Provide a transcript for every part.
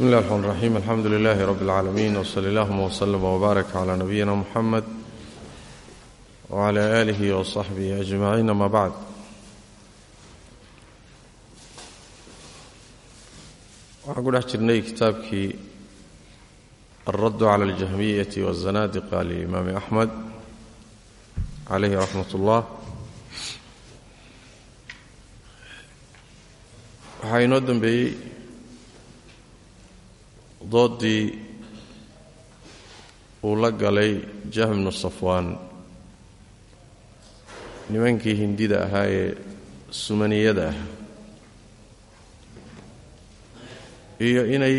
bsmi اllah الرحmn الرaxيim alxamdu لilaahi rb اlcaalamiin wslى اllahuma wslm wbaarak clى nabiyina muxamed wclى alihi wصaxbihi ajmaciin ama bacd waxaan ku dhex jirnay kitaabkii alraddu clى اljahmiyati wالzanaadiqa liimaami axmed calayhi raxmat اllah waxaa inoo dembeeyey doodii uu la galay jahm bnu safwaan. Nimankii hindida ahaa ee sumaniyada ah. Iyo inay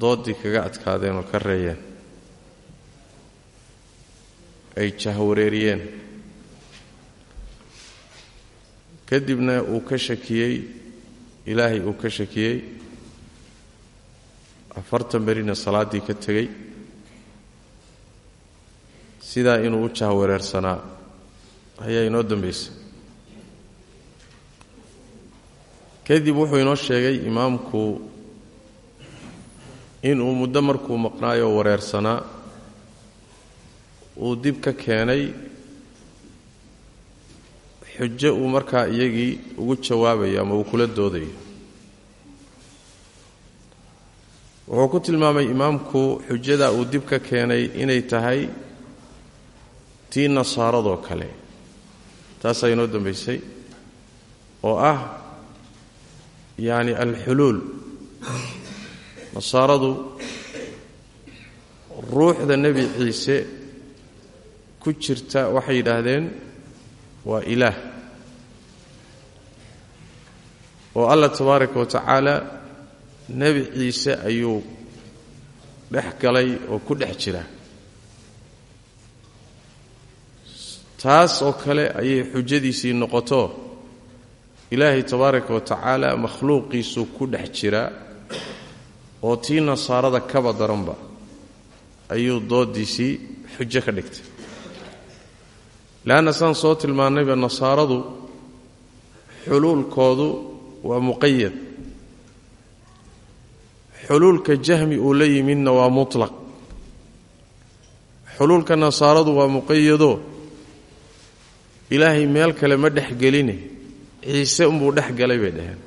doodii kaga adkaadeen oo ka reeyeen. Ay jahwareeriyeen. Kadibna uu ka shakiyey ilaahay uu ka shakiyey afartan berina salaaddii ka tegey sidaa inuu u jahwareersanaa ayaa inoo dambaysay. Kadib wuxuu inoo sheegay imaamku inuu muddo markuu maqnaayoo wareersanaa uu dib ka keenay xujo uu markaa iyagii ugu jawaabayo ama uu kula doodayo wuxuu ku tilmaamay imaamku xujada uu dib ka keenay inay tahay tii nasaaradoo kale. Taasaa inoo dambaysay oo ah yacni alxuluul. Nasaaradu ruuxda nebi ciise ku jirta waxay yidhaahdeen waa ilaah. Oo allah tabaaraka wa tacaala nebi ciise ayuu dhex galay oo ku dhex jira. Taas oo kale ayay xujadiisii noqoto. Ilaahay tabaaraka wa tacaala makhluuqiisuu ku dhex jira oo tii nasaarada kaba daranba ayuu doodiisii xujo ka dhigtay. Leanna saan soo tilmaannayba nasaaradu xuluulkoodu waa muqayad xuluulka jahmi uu la yimidna waa mutlaq. Xuluulka nasaaradu waa muqayado ilaahay meel kale ma dhexgeline ciise unbuu dhex galay bay dhaheen.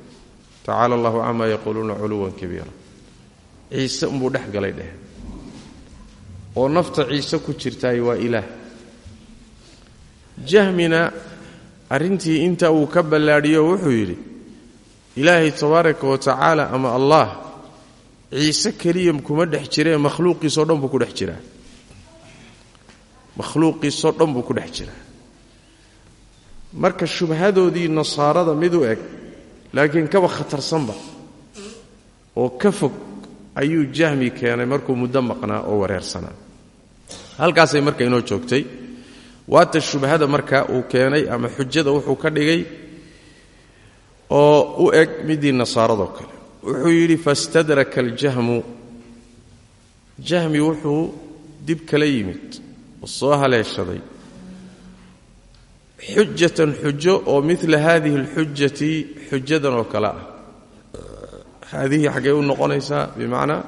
Tacaala allahu camaa yaquuluuna culuwan kabiira ciise unbuu dhex galay dhaheen. Oo nafta ciise ku jirtaay waa ilaah. Jahmina arrintii inta uu ka ballaadhiyo wuxuu yidhi ilaahay tabaaraka wa tacaala ama allah ciise keliya kuma dhex jiree makhluuqiisoo dhan buu ku dhex jiraa. Makhluuqiisoo dhan buu ku dhex jiraa. Marka shubhadoodii nasaarada mid u eg laakiin kaba khatarsanba. Oo ka fog ayuu jahmi keenay markuu muddo maqnaa oo wareersanaa halkaasay marka inoo joogtay waata shubhada marka uu keenay ama xujada wuxuu ka dhigay oo u eg midii nasaaradoo kale wuxuu yidhi fastadraka aljahmu. Jahmi wuxuu dib kala yimid oo soo haleeshaday. Xujatan xujo oo mila haadihi alxujati xujadan oo kale ah. Haadihii xaggay u noqonaysaa bimacnaa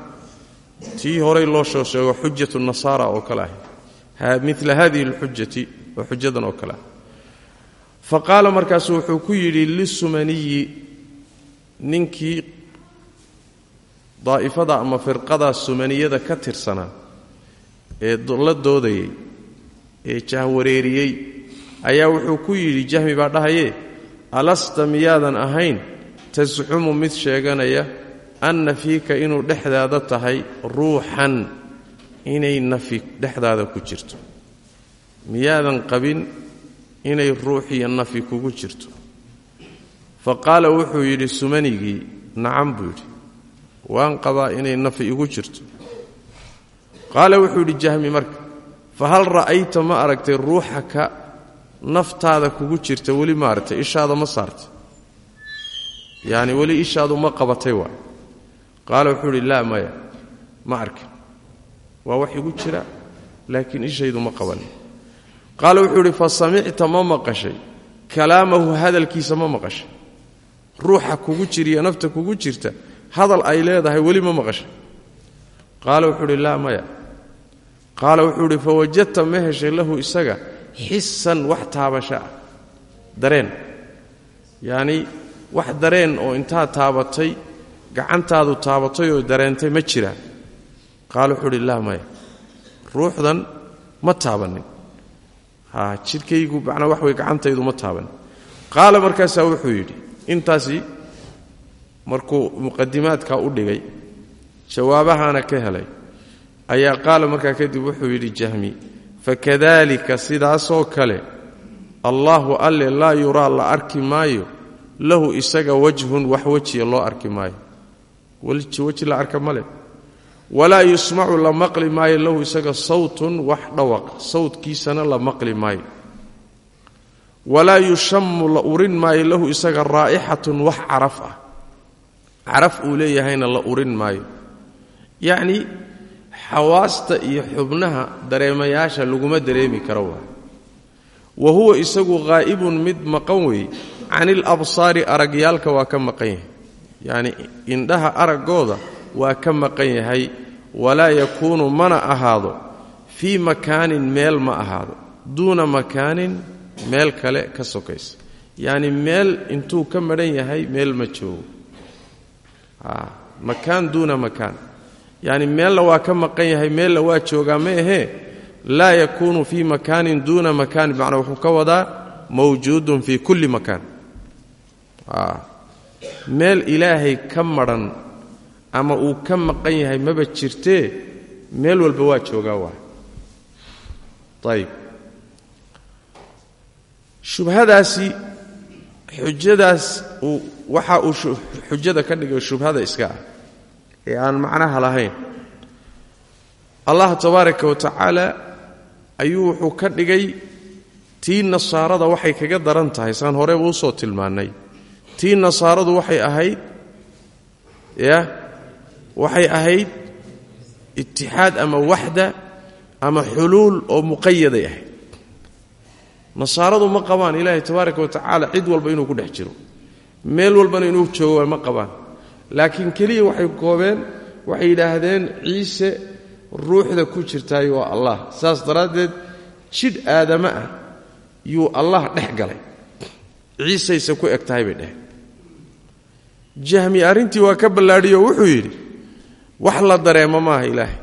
tii horay loo soo sheego xujatu nasaara oo kale ah. Mila haadihi alxujati xujadan oo kale ah. Fa wuxuu ku yidhi lisumaniyi ninkii daa'ifada ama firqada sumaniyada ka tirsanaa ee la doodayay ee jahwareeriyey ayaa wuxuu ku yidhi jahmi baa dhahaye alasta miyaadan ahayn tasxumu mid sheeganaya anna fiika inuu dhexdaada tahay ruuxan inay nafi dhexdaada ku jirto. Miyaadan qabin inay ruuxiyo nafi kugu jirto. Fa qaala wuxuu yidhi sumanigii nacam buu yidhi waan qabaa inay nafi igu jirto. Qaala wuxuu yidhi jahmi marka fa hal ra'ayta ma aragtay ruuxaka naftaada kugu jirta weli ma aragtay ishaada ma saartay. Yacni weli ishaadu ma qabatay waay qaala wuxuu yidhi laa maya ma arkin. Waa wax igu jira laakiin ishaydu ma qabanin qaala wuxuu yidhi fa samicta ma maqashay. Kalaamahu hadalkiisa ma maqashay. Ruuxa kugu jiriya nafta kugu jirta hadal ay leedahay weli ma maqashay. Qaala wuxuu idhi laa maya. Qaala wuxuu idhi fawajadta ma heshay lahu isaga xisan wax taabasho ah. Dareen. Yacnii wax dareen oo intaad taabatay gacantaadu taabatay oo dareentay ma jiraan qaala wuxuu idhi laa maya. Ruuxdan ma taabannin ha jidhkaygu macnaa wax way gacantaydu ma taabannin qaala markaasaa wuxuu yidhi intaasi markuu muqadimaadkaa u dhigay jawaabahaana ka helay. Ayaa qaala markaa kadib wuxuu yidhi jahmi fakadalika sidaasoo kale allaahu alle laa yuraa la arki maayo lahu isaga wajhun wax wejiya loo arki maayo. Weji la arka male walaa yusmacu la maqli maayo lahu isaga sawtun wax dhawaq sawtkiisana la maqli maayo. Walaa yushammu la urin maayo lahu isaga raa'ixatun wax caraf ah caraf uu leeyahayna la urin maayo. Yacnii xawaasta iyo xubnaha dareemayaasha laguma dareemi karo waa. Wa huwa isagu ghaa'ibun mid maqan weeye canil absaari aragyaalka waa ka maqan yahay. Yacnii indhaha araggooda waa ka maqan yahay walaa yakuunu mana ahaado fii makaanin meel ma ahaado. Duuna makaanin meel kale ka sokaysa. Yacni meel intuu ka madhan yahay meel ma joogo makaan duuna makaan. Yacni meella waa ka maqan yahay meella waa joogaa ma ahee? Laa yakuunu fii makaanin duuna makaan bimacnaa wuxuu ka wadaa mawjuudun fii kulli makaan. Meel ilaahay ka madhan ama uu ka maqan yahay maba jirtee meel walba waa joogaa waa. Ayib shubhadaasi xujadaas waxa uu xujada ka dhigay shubhada iska ah ee aan macnaha lahayn. Allah tabaaraka wa tacaala ayuu wuxuu ka dhigay tii nasaarada waxay kaga daran tahay saan horeba u soo tilmaannay tii nasaaradu waxay ahayd ya waxay ahayd itixaad ama waxda ama xuluul oo muqayaday ahayd nasaaradu ma qabaan. Ilaahay tabaaraka wa tacaala cid walba inuu ku dhex jiro. Meel walbana inuu joogo ma qabaan. Laakiin keliya waxay koobeen waxay yidhaahdeen ciise ruuxda ku jirtaay waa allah. Saas daraaddeed jidh aadama ah yuu allah dhex galay. Ciisayse ku eg tahay bay dheheen jahmi arrintii waa ka ballaadhiyoo wuxuu yidhi wax la dareemo maaha ilaahay.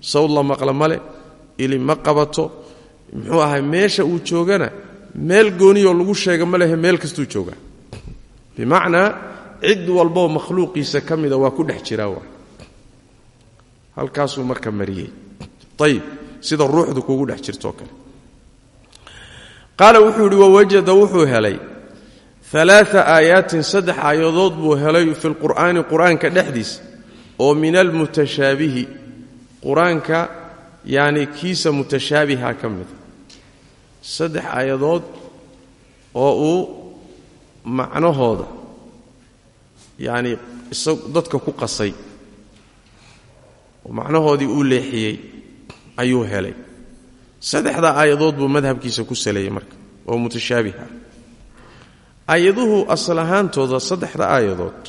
Sawd la maqla male ili ma qabato muxuu ahay meesha uu joogana meel gooniyoo lagu sheega ma lehe meel kastuu joogaa. Bimacnaa cid walboo makhluuqiisa ka mida waa ku dhex jiraa waa. Halkaasuu marka mariyey. Ayib sida ruuxdu kugu dhex jirtoo kale. Qaala wuxuu yidhi wawajada wuxuu helay alaaa aayaatin saddex aayadood buu helay fi lqur'aani qur'aanka dhexdiisa oo min almutashaabihi qur'aanka yacni kiisa mutashaabiha ka mida saddex aayadood oo uu macnahooda yacni dadka ku qasay oo macnahoodii uu leexiyey ayuu helay. Saddexdaa aayadood buu madhabkiisa ku saleeyey marka oo mutashaabiha aayaduhu asal ahaantooda saddexda aayadood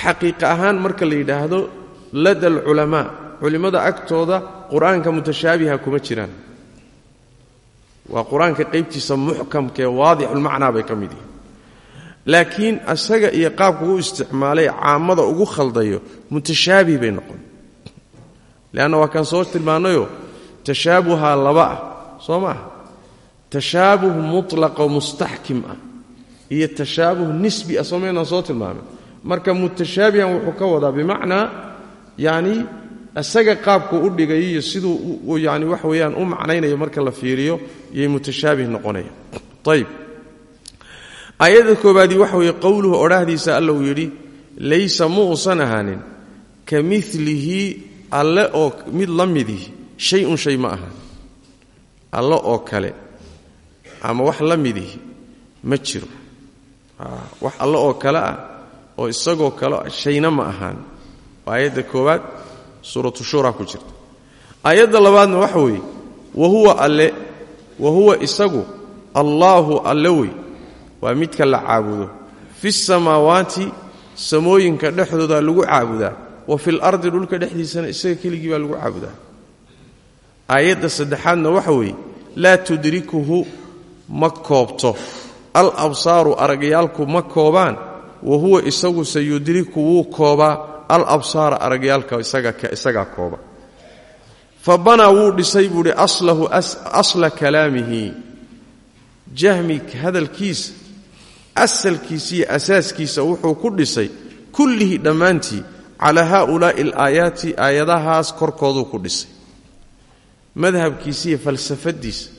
xaqiiqa ahaan marka la yidhaahdo lada alculamaa culimmada agtooda qur'aanka mutashaabiha kuma jiraan. Waa qur'aanka qaybtiisa muxkamkaee waadixulmacnaa bay ka mid yihiin. Laakiin asaga iyo qaabku u isticmaalay caamada ugu khaldayo mutashaabih bay noqon. Leanna waa kaan soo tilmaannayoo tashaabuha laba ah soo ma ah tashaabuh mutlaqo mustaxkim ah iyo tashaabuh nisbi ah soo soo tilmaamin. Marka mutashaabihan wuxuu ka wadaa bimacnaa yacni isaga qaabku u dhigay iyo siduu yani wax weeyaan u macnaynayo marka la fiiriyo iyay mutashaabih noqonaya. Ayib aayadda koobaadii waxa weeye qowluhu odhahdiisa alla uu yidhi laysa mu usan ahaanin ka milihi alle oo mid la midihi shay-un shay ma ahaan alle oo kale ama wax la midihi ma jiro. Wax alle oo kale ah oo isagoo kale shayna ma ahaan. Waa koowaad suuratu shura ku jirta. Aayadda labaadna waxa weeye wa huwa alle wa huwa isagu allaahu alle wey waa midka la caabudo. Fi samaawaati samooyinka dhexdooda lagu caabudaa wa fil ardi dhulka dhexdiisana isaga keligii baa lagu caabudaa. Aayadda saddexaadna waxa weeye laa tudrikuhu ma koobto. Al absaaru aragyaalku ma koobaan wa huwa isagu sayudriku wuu koobaa al absaara aragyaalka isagaa kooba. Fa banaa wuu dhisay buu idhi aslahu asla kalaamihi. Jahmi hadalkiisa asalkiisa iyo asaaskiisa wuxuu ku dhisay kullihii dhammaantii calaa haaulaa'i alaayaati aayadahaas korkooduu ku dhisay. Madhabkiisa iyo falsafadiisa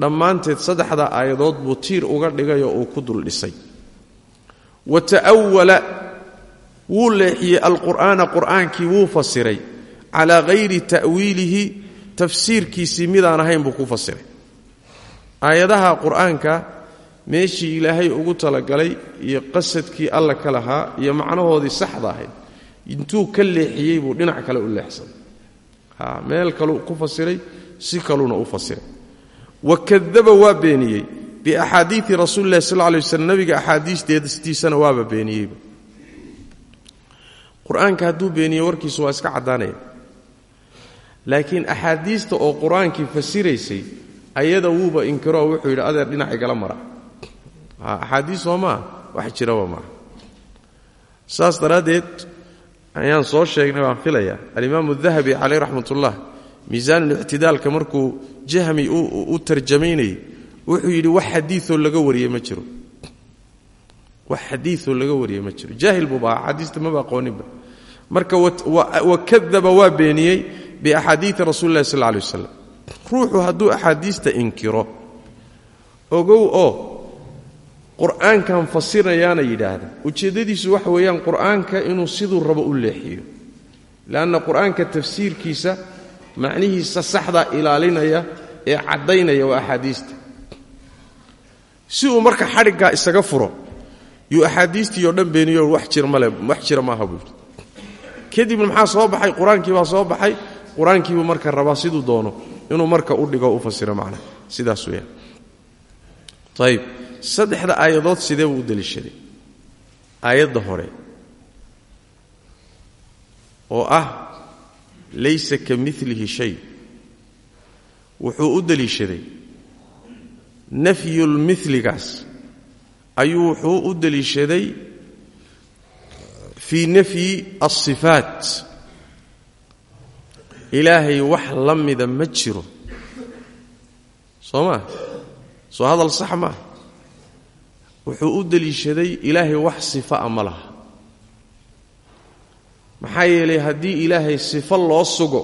dhammaanteed saddexda aayadood buu tiir uga dhigayoo uu ku dul dhisay. Wa ta'awala wuu leexiyey alqur'aana qur'aankii wuu fasiray. Calaa hayri ta'wiilihi tafsiirkiisii midaan ahayn buu ku fasiray. Aayadaha qur'aanka meeshii ilaahay ugu talagalay iyo qasadkii alla ka lahaa iyo macnahoodii saxda ahayd intuu ka leexiyey buu dhinac kale u leexsaday meel kaluu ku fasiray si kaluna u fasiray. Wa kadaba waa beeniyey. Biaxaadiii rasuuli lahi sal lay waslam nabiga waaba beeniyeyba qur'aanka hadduu beeniye warkiisu waa iska caddaanaya. Laakiin axaadiista oo qur'aankii fasiraysay ayada wuuba inkiroo wuxuu yidhi adeer dhinac igala mara. Axaadiis soo maaha wax jiraba maaha saas daraaddeed ayaan soo sheegnay baan filayaa. Alimaamu dahabi caleyh raxmat ullah miisaanlictidaalka markuu jahmi u tarjamaynayay wuxuu yidhi wax xadiioo laga wariyey ma jiro wax xadiioo laga wariyey ma jiro. Jaahil buuba axaadiista maba aqooninba marka wakadaba waa beeniyey biaxaadiii rasuuli lahi sal lay waslam ruuxu hadduu axaadiista inkiro ogow oo qur'aankan fasirayaana yidhaahda. Ujeeddadiisu waxa weeyaan qur'aanka inuu siduu rabo u leexiyo. Leanna qur'aanka tafsiirkiisa macnihiisa saxda ilaalinaya ee caddaynaya waa axaadiista. Si uu marka xadhiggaa isaga furo yuu axaadiistii oo dhan beeniyo wax jira male wax jira maaha buu yidhi. Kadibna maxaa soo baxay? Qur'aankii baa soo baxay. Qur'aankiibuu marka rabaa siduu doono inuu marka u dhigo u fasiro macnaha sidaas weeyaan. Ayib saddexda aayadood sidee buu u deliishaday? Aayadda hore. Oo ah laysa ka milihi shay. Wuxuu u deliishaday. Nafyulmiligaas ayuu wuxuu u deliishaday fii nafyi alsifaat ilaahay wax la mida ma jiro. Soo maa soo hadal sax maaha wuxuu u deliishaday ilaahay wax sifa'a ma laha. Maxaa yeelay haddii ilaahay sifo loo sugo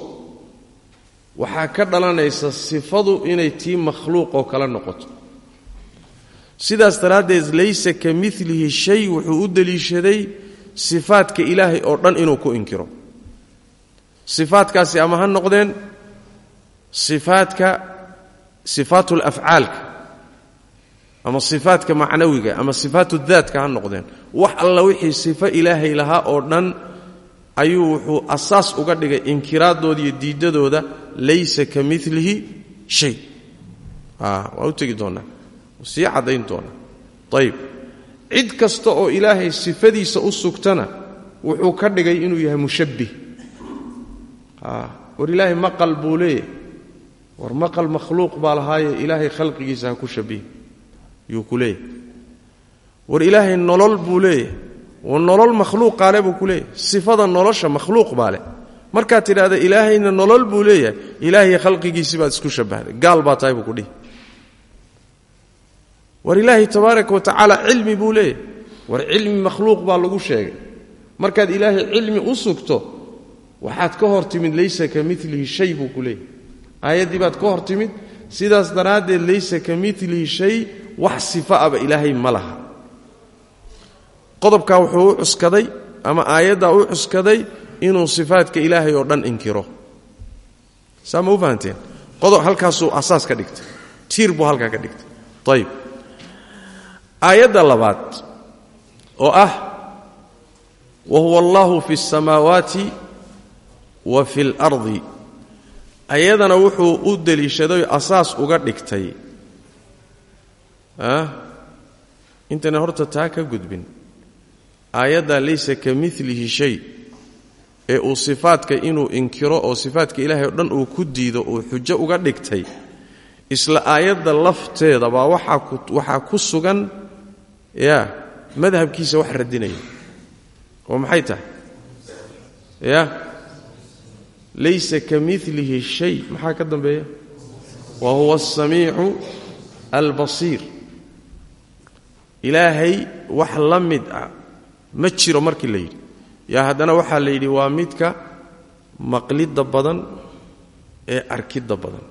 waxaa ka dhalanaysa sifadu inay tii makhluuq oo kale noqoto sidaas daraaddeed laysa ka milihi shay wuxuu u deliishaday sifaadka ilaahay oo dhan inuu ku inkiro. Sifaadkaasi ama ha noqdeen sifaadka sifaatul afcaalka ama sifaadka macnawiga ama sifaatu daatka ha noqdeen. Wax alla wixii sifo ilaahay lahaa oo dhan ayuu wuxuu asaas uga dhigay inkiraadooda iyo diiddadooda laysa ka milihi shay. Waa u tegi doonaa sii caddayn doonaa ayib cid kasta oo ilaahay sifadiisa u sugtana wuxuu ka dhigay inuu yahay mushabbih war ilaahay maqal buu leeyahy war maqal makhluuq baa lahaaye ilaahay khalqigiisa ha ku shabihi yuu ku leeyahay. War ilaahay nolol buu leeyahay. War nolol makhluuqaale buu ku leeyahay. Ilaahayna nolol buu leeyahay ilaahay khalqigiisii baad isku shabbahday gaal baa tahay buu kudhihi war ilaahay tabaaraka wa tacaala cilmi buu leeyahay. War cilmi makhluuq baa lagu sheegay. Markaad ilaahay cilmi u sugto waxaad ka hor timid laysa ka milihi shay buu ku leeyahay. Baad ka hor sidaas daraaddeed laysa ka milihi shay wax sifaaba ilaahay ma laha. Wuxuu u ama aayaddaa u cuskaday inuu sifaadka ilaahay oo dhan inkiro. Saa ma u fahanteen asaas ka dhigtay. Tiir buu halkaa ka dhigtay. Ayib aayadda labaad oo ah wa huwa allahu fi اsamaawaati wa fi اlardi ayadana wuxuu u deliishaday asaas uga dhigtay. Intayna horta taa ka gudbin. Aayaddaa laysa ka milihi shay ee uu sifaadka inuu inkiro oo sifaadka ilaahay oo dhan uu ku diido uu xujo uga dhigtay isla aayadda lafteeda baa waxaa ku sugan ya madhabkiisa wax radinaya. Oo maxay tahay? Ya laysa ka milihi shay maxaa ka dambeeya? Wa huwa asamiicu albasiir. Ilaahay wax la mid ah ma jiro markii la yidhi. Yaa haddana waxaa la yidhi waa midka maqlidda badan ee arkidda badan.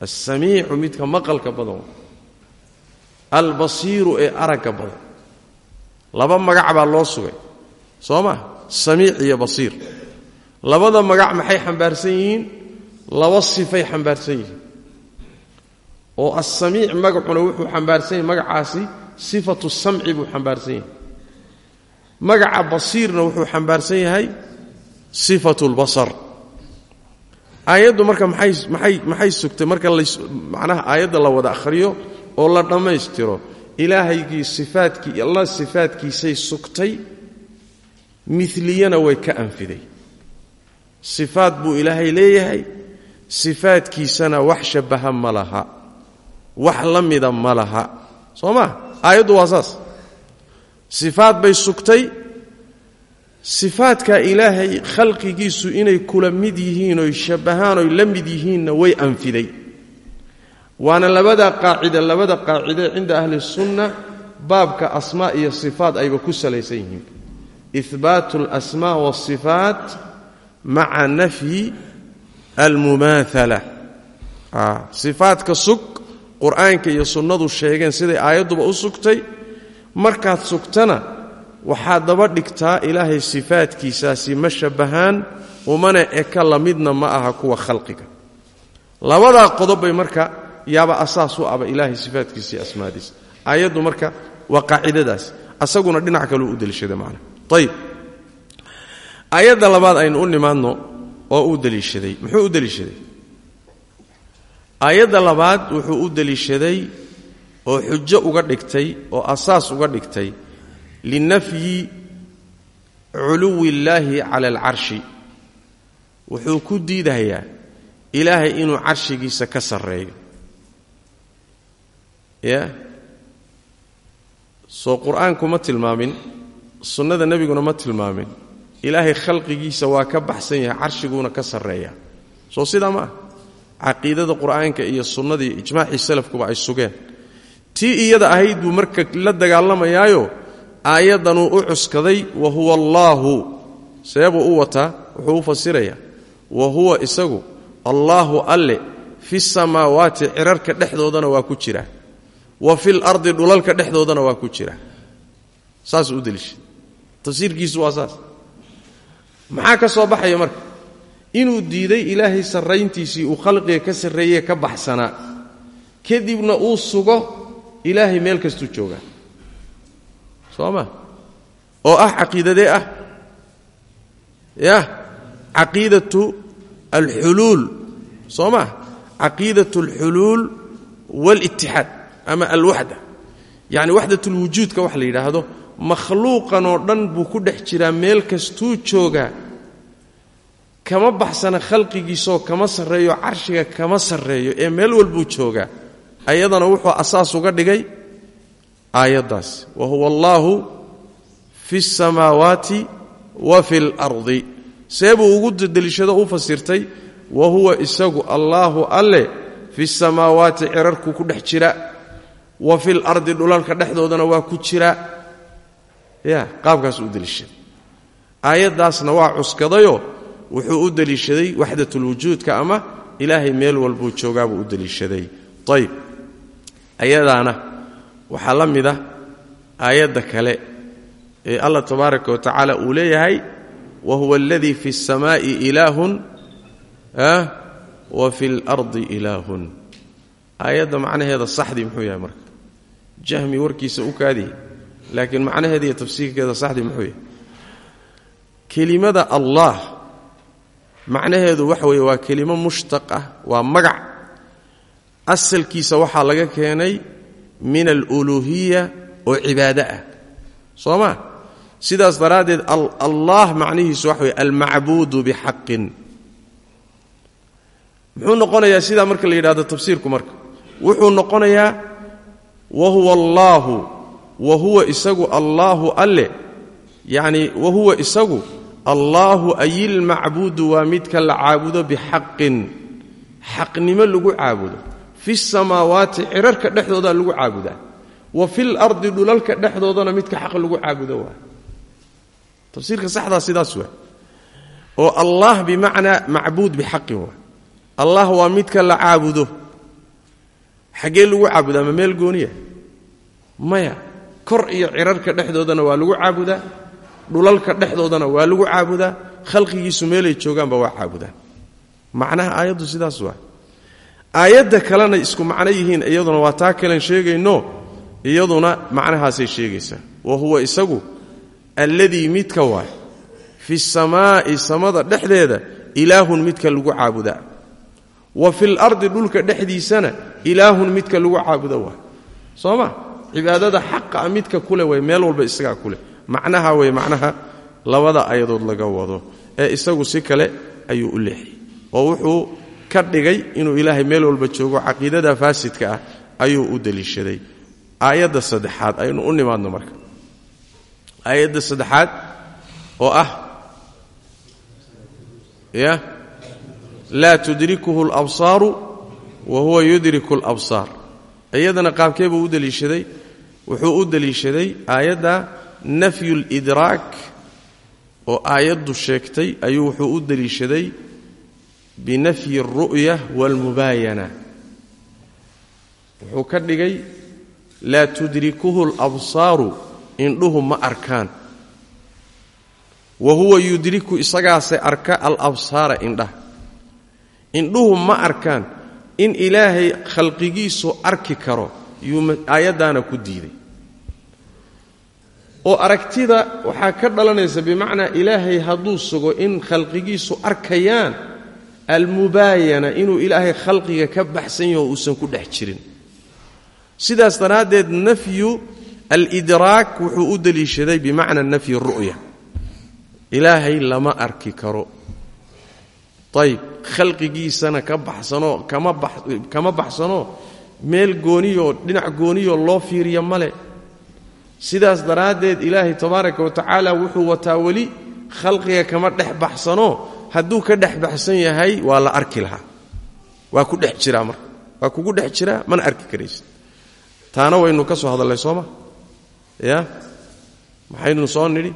Alsamiicu midka maqalka badan albasiiru ee aragga badan. Laba magac baa loo sugay. Soo ma? Samiic iyo basiir. Labada magac maxay xambaarsan yihiin? Laba sifay xambaarsan yihiin. Oo asamiic magacuna wuxuu xambaarsan yahay magacaasi sifatu samci buu xambaarsan yahay. Magaca basiirna wuxuu xambaarsan yahay sifatu lbasar aayaddu marka maxay sugtay? Marka macnaha aayadda la wada akhriyo oo la dhammaystiro ilaahaygii sifaadkii alla sifaadkiisay sugtay miliyana way ka anfiday. Sifaad buu ilaahay leeyahay sifaadkiisana wax shabbaha ma laha wax la mida ma laha. Soo maa aayaddu waa saas. Sifaad bay sugtay sifaadka ilaahay khalqigiisu inay kula mid yihiin oy shabbahaan oy la mid yihiinna way anfiday waana labada qaacida labada qaacide cinda ahli sunna baabka asmaa iyo sifaat ayba ku salaysan yihiin. Ihbaatu alasmaa waasifaat maca nafyi almumaathala sifaadka sug qur'aanka iyo sunnadu sheegeen siday aayadduba u sugtay. Markaad sugtana waxaad daba dhigtaa ilaahay sifaadkiisaasi ma shabbahaan umana eka lamidna ma aha kuwa khalqiga. Labadaa qodob bay marka yaaba asaas u aba ilaahay sifaadkiisa iyo aayaddu marka waa qaacidadaas. Asaguna dhinac kaleu u deliishada macna. Ayib aayadda labaad aynu u oo uu deliishaday muxuu u deliishaday aayadda labaad wuxuu u deliishaday oo xujo uga dhigtay oo asaas uga dhigtay linafyi culuwi illaahi cala alcarshi. Wuxuu ku diidayaa ilaahay inuu carshigiisa ka sarreeyo ya soo qur'aanku ma tilmaamin sunnada nebiguna ma tilmaamin. Ilaahay khalqigiisa waa ka baxsan yahay carshiguuna ka sarreeya. Soo sidaa ma ah caqiidada qur'aanka iyo sunnadii ijmaacii salafkuba ay sugeen. Tii iyada ahayd buu marka la dagaalamayaayo aayaddanuu u cuskaday wa huwa allaahu. Seebuu u wataa wuxuu u fasirayaa wa huwa isagu allaahu alle fi samaawaati cirarka dhexdoodana waa ku jira wa fil ardi dhulalka dhexdoodana waa ku jira. Saasuu u deliishay tafsiirkiisu waa saas. Maxaa ka soo baxaya marka? Inuu diiday ilaahay sarrayntiisii uu khalqiga ka sarreeye ka baxsanaa kadibna uu sugo ilaahay meel kastuu joogaa. Soo ma? Oo ah caqiidadee ah. Yah caqiidatu alxuluul soo ma? Caqiidatu alxuluul walitixaad ama alwaxda yacni waxdat ulwujuudka wax la yidhaahdo makhluuqan oo dhan buu ku dhex jiraa meel kastuu joogaa kama baxsana khalqigiisoo kama sarreeyo carshiga kama sarreeyo ee meel walbuu joogaa ayadana wuxuu asaas uga dhigay aayaddaas. Wa huwa allaahu fi اsamaawaati wa fi اlardi seebuu ugu deliishado u fasirtay wa huwa isagu allaahu alle fi samaawaati cirarkuu ku dhex jira wa fi lardi dhulalka dhexdoodana waa ku jira. Ya qaabkaas u deliishaday. Aayaddaasna waa cuskadayoo wuxuu u deliishaday waxdatulwujuudka ama ilaahay meel walbuu joogaabuu u deliishaday. Ayb ayadaana waxaa la mid ah aayadda kale ee allah tabaaraka wa tacaala uu leeyahay wa huwa aladii fi اsamaa'i ilaahun wa fi اlardi ilaahun. Aayadda macnaheeda saxdii muxuu yahay marka jahmi warkiisa u kaadiye laakiin macnaheeda iyo tafsiirkeeda saxdii muxuu yahay. Kelimada allah macnaheedu waxa weeye waa kelimo mushtaq ah waa magac. Asalkiisa waxaa laga keenay min aluluuhiya oo cibaado ah. Soo ma? Sidaas daraaddeed allah macnihiisu waxa weye almacbuudu bixaqin muxuu noqonayaa sidaa marka la yidhahdo tafsiirku marka. Wuxuu noqonayaa wa huwa allaahu wa huwa isagu allaahu alle. Yacni wa huwa isagu allaahu ayilmacbuudu waa midka la caabudo bixaqin. Xaqnimo lagu caabudo. Fi samaawaati cirarka dhexdoodaa lagu caabudaa. Wa fil ardi dhulalka dhexdoodana midka xaq lagu caabudo waa. Tafsiirka saxdaa sidaas waa. Oo allah bimacnaa macbuud bixaqin waa. Allah waa midka la caabudo xaggee lagu caabudaa ma meel gooniya? Maya kor iyo cirarka dhexdoodana waa lagu caabudaa? Dhulalka dhexdoodana waa lagu caabudaa? Khalqigiisu meelay joogaanba waa caabudaan macnaha aayaddu sidaas waa aayadda kalena isku macno yihiin iyaduna waa taa kalen sheegayno iyaduna macnahaasay sheegaysaa. Wa huwa isagu alladii midka waay fi samaa'i samada dhexdeeda ilaahun midka lagu caabudaa wa fil ardi dhulka dhexdiisana ilaahun midka lagu caabudo waay soo ma xaqa midka kule way meel walba isagaa kuleh macnaha way macnaha labada ayadood laga wado. Ee isagu si kale ayuu u leexiyey oo wuxuu ka dhigay inuu ilaahay meel walba joogo caqiidada faasidka ah ayuu u deliishaday. Aayadda saddexaad aynu u nimaadno marka. Aayadda saddexaad oo ah ya laa tudrikuhu alabsaaru wa huwa yudriku alabsaar. Iyadana qaabkee buu u deliishaday wuxuu u deliishaday aayadda nafyu lidraak oo aayaddu sheegtay ayuu wuxuu u deliishaday binafyi alru'ya waalmubaayana wuxuu ka dhigay laa tudrikuhu alabsaaru indhuhu ma arkaan. Wa huwa yudriku isagaase arka alabsaara indhaha indhuhu ma arkaan in ilaahay khalqigiisu arki karo yuu aayaddaana ku diiday. Oo aragtida waxaa ka dhalanaysa bimacnaa ilaahay hadduu sugo in khalqigiisu arkayaan almubaayana inuu ilaahay khalqiga ka baxsan yaho uusan ku dhex jirin. Sidaas daraaddeed nafyu alidraak wuxuu u deliishaday bimacna nafyi ru'ya. Ilaahay lama arki karo. Ayb khalqigiisana ka baxsanoo kama baxsanoo meel gooniyoo dhinac gooniyoo loo fiiriya male. Sidaas daraaddeed ilaahay tabaaraka wa tacaala wuxuu wataa weli khalqiga kama dhex baxsanoo hadduu ka dhex baxsan yahay waa la arki lahaa. Waa ku dhex jiraa marka waa kugu dhex jiraa mana arki karaysid. Taana waynu ka soo hadallay sooma ya maxaynu soo nidhi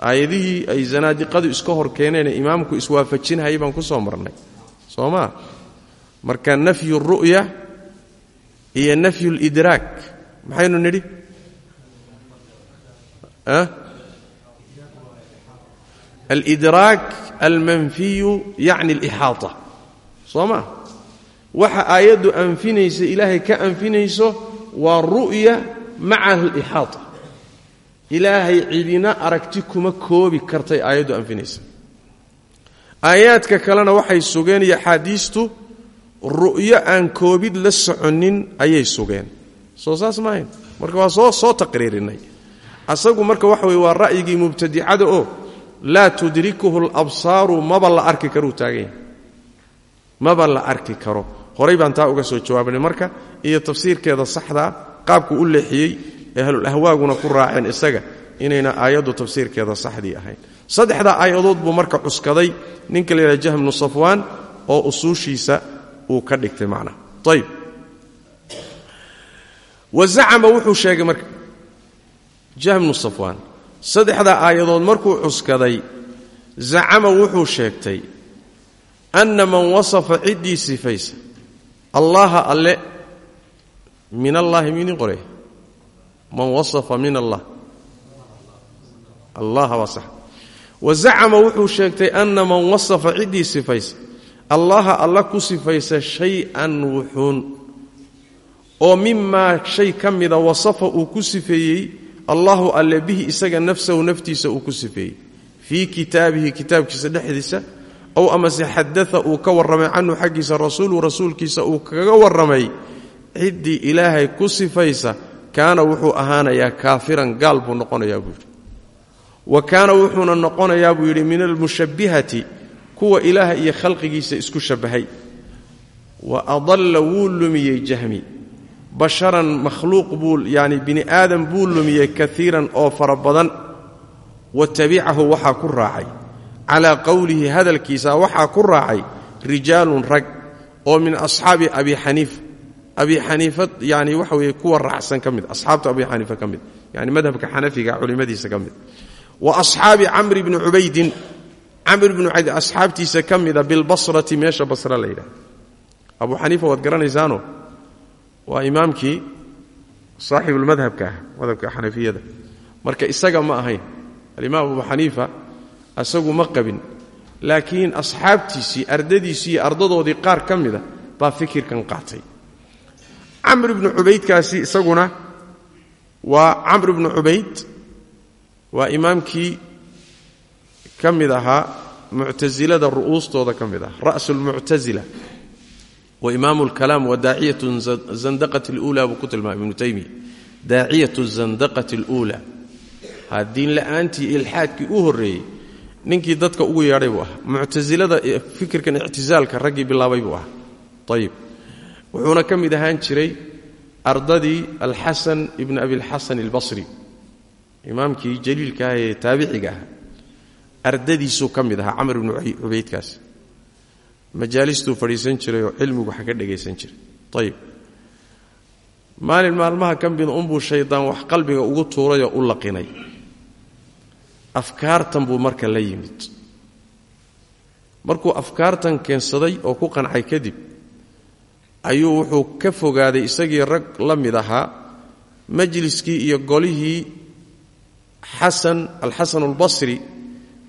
aayadihii ay zanaadiqadu iska hor keeneen imaamku iswaafajinhayay baan ku soo marnay. Soo maa marka nafyu ru'ya iyo nafyu lidraak maxaynu nidhi? Alidraak almanfiyu yacni alixaata soo maa waxa aayaddu anfinaysa ilaahay ka anfinayso waa ru'ya macaha alixaata ilaahay cidina aragti kuma koobi kartay aayaddu anfinaysa. Aayaadka kalena waxay sugeen iyo axaadiistu ru'yo aan koobid la soconin ayay sugeen. Soo saas maahayn marka waa soo soo taqriirinay. Asagu marka waxa weye waa ra'yigii mubtadicada oo laa tudrikuhu alabsaaru maba la arki karuu taagan yahay maba la arki karo. Horay baan taa uga soo jawaabnay marka iyo tafsiirkeeda saxdaa qaabku u leexiyey. ee ahlulahwaaguna ku raaceen isaga inayna aayaddu tafsiirkeeda saxdii ahayn. Saddexdaa aayadood buu marka cuskaday ninka la yidhaha jahm bnu oo usuushiisa uu ka dhigtay macnaha ayib wa zacama wuxuu sheegay marka jahm bnu safwaan aayadood markuu cuskaday zacama wuxuu sheegtay anna man wasafa ciddii sifaysa allaha alle min allaahi miinin qorey man wasafa min allah. Allah waa wa zacama wuxuu sheegtay anna man wasafa ciddii sifaysa allaha alla ku sifaysa shay-an wuxuun. Oo mimaa shay ka mida wasafa uu ku sifeeyey allahu alle bihi isaga nafsahu naftiisa uu ku sifeeyey. Fii kitaabihi kitaabkiisa dhexdiisa. Ow amase xadaa uu ka warramay canhu xaggiisa rasuulu rasuulkiisa uu kaga warramay. Ciddii ilaahay ku sifaysa kaana wuxuu ahaanayaa kaafiran gaal buu noqonayaa buu yidhi. Wa kaana wuxuuna noqonayaa buu yidhi min almushabbihati kuwa ilaaha iyo khalqigiisa isku shabbahay. Wa adalla wuu lumiyey jahmi. Basharan makhluuq buu yacni bini aadam buu lumiyey kaiiran oo fara badan. Wa tabicahu waxaa ku raacay. Calaa qowlihi hadalkiisa waxaa ku raacay rijaalun rag oo min asxaabi abi xaniifa abi xaniifa yani waxa weeye kuwa raacsan ka asxaabta abi xaniifa ka yani madhabka xanafiga culimmadiisa ka wa asxaabi camri bni cubaydin camr bni cubayd asxaabtiisa ka mida bilbasrati meesha basra la abu xaniifa waad garanaysaano waa imaamkii saaxibulmadhabka ah madhabka xanafiyada. Marka isaga ma ahayn alimaam abu xaniifa isagu ma laakiin asxaabtiisii ardadiisii iyo ardadoodii qaar ka mida baa fikirkan qaatay camr ibnu cubaydkaasi isaguna waa camr ibnu cubayd waa imaamkii ka mid ahaa muctasilada ru'uustooda ka mid ah ra's lmuctasila wa imaamu lkalaam wa daaciyat zandaqati اluula buu ku tilmaamay ibnu taymiya daaciyat zandaqati اluula diin la'aantii ilxaadkii u horreeyey ninkii dadka ugu yeedhay buu ahaa. Muctasilada fikirkan ictisaalka raggii bilaabay buu ahaa. Ayib wuxuuna ka mid ahaan jiray ardadii alxasan ibn abilxasan albasri. Imaamkii jaliilka ah ee taabiciga ah. Ardadiisuu ka mid ahaa camar ibnu cubaydkaas majaalistuu fadhiisan jiray oo cilmigu wax ka dhegaysan jiray. Ayib maalin maalmaha ka mida unbuu shaydaan wax qalbiga ugu tuurayoo u laqinay. Afkaartan buu marka la yimid. Markuu afkaartan keensaday oo ku qancay kadib ayuu wuxuu ka fogaaday isagii rag la mid ahaa majliskii iyo golihii xasan alxasan albasri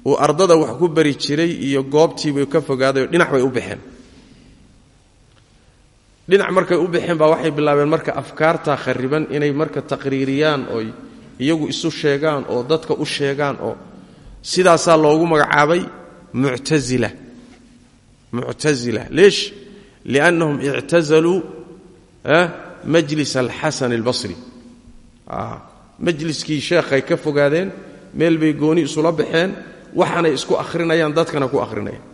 uu ardada wax ku bari jiray iyo goobtiibuu ka fogaaday oo dhinac bay u baxeen dhinac markay u baxeen baa waxay bilaabeen marka afkaartaa khariban inay marka taqriiriyaan ooy iyagu isu sheegaan oo dadka u sheegaan oo sidaasaa loogu magacaabay muctazila muctazila leesh liannahum ictazaluu majlis alxasan albasri majliskii sheekhay ka fogaadeen meel bay gooni isula baxeen waxaanay isku akhrinayaan dadkana ku akhrinayaan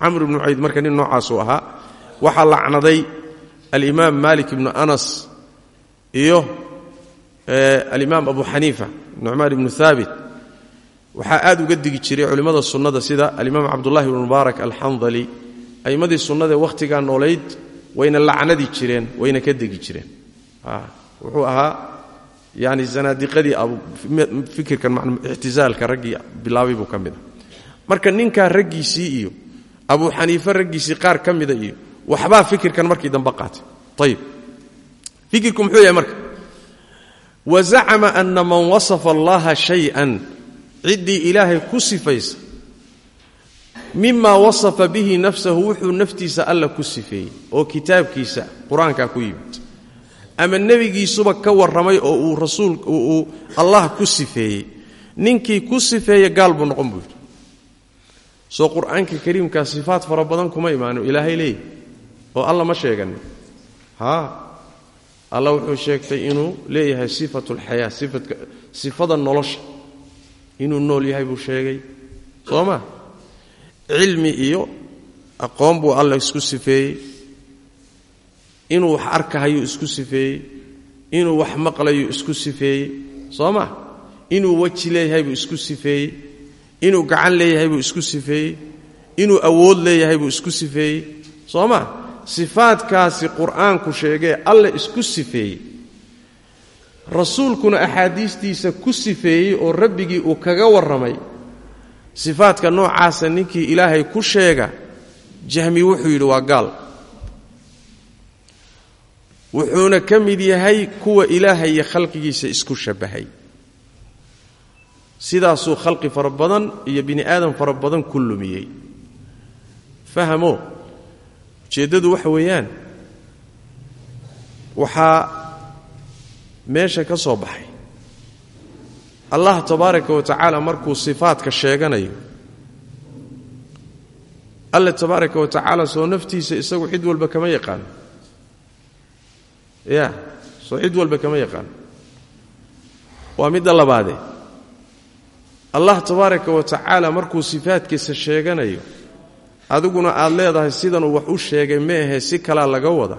camr ibnu cubayd marka nin noocaasuu ahaa waxaa lacnaday alimaam malik ibnu anas iyo alimaam abu xaniifa nucmaan ibnu haabit waxaa aad uga digi jiray culimmada sunnada sida alimaam cabdullahi ibnu mubaarak alxandali aimmadii sunnadae wakhtigaa noolayd wayna lacnadi jireen wayna ka degi jireen. Wuxuu ahaa yani zanaadiqadii fikirkan ictisaalka raggii bilaabay buu ka mida marka ninkaa raggiisii iyo abu xaniife raggiisii qaar ka mida iyo waxbaa fikirkan markii dambe qaatay. Ayib fikirku muxuu yahay marka wa zacama ana man wasafa allaha shay-an ciddii ilaahay ku mima wasafa bihi nafsahu wuxuu naftiisa alla ku sifeeyey oo kitaabkiisa qur'aankaa ku yimid. Ama nebigiisuba ka warramay oo uu rasuul uu allah ku sifeeyey. Ninkii ku sifeeya gaal buu noqon buu yidhi. Soo qur'aanka kariimkaa sifaat fara badan kuma imaano ilaahay leeyahy oo alla ma sheeganin haa alla wuxuu sheegtay inuu leeyahay sifatu alxayaa sifatka sifada nolosha. Inuu nool yahay buu sheegay. Soo ma cilmi iyo aqoon buu alla isku sifeeyey. Inuu wax arkahayuu isku sifeeyey. Inuu wax maqlayuu isku sifeeyey. Soo ma? Inuu weji leeyahay buu isku sifeeyey. Inuu gacan leeyahay buu isku sifeeyey. Inuu awood leeyahay buu isku sifeeyey. Soo ma? Sifaadkaasi qur'aanku sheegee alle isku sifeeyey. Rasuulkuna axaadiistiisa ku sifeeyey oo rabbigii uu kaga warramay sifaadka noocaasa ninkii ilaahay ku sheega jahmi wuxuu yidhi waa gaal. Wuxuuna ka mid yahay kuwa ilaahay iyo khalqigiisa isku shabbahay sidaasuu khalqi fara badan iyo bini aadam fara badan ku lumiyey. Fahmo ujeeddadu waxa weeyaan. Waxaa meesha ka soo baxay allah tabaaraka wa tacaala markuu sifaadka sheeganayo alle tabaaraka wa tacaala soo naftiisa isagu cid walba kama yaqaano ya soo cid walba kama yaqaano waa midda labaadee allah tabaaraka wa tacaala markuu sifaadkiisa sheeganayo adiguna aad leedahay sidanuu wax u sheegay ma si kalaa laga wada.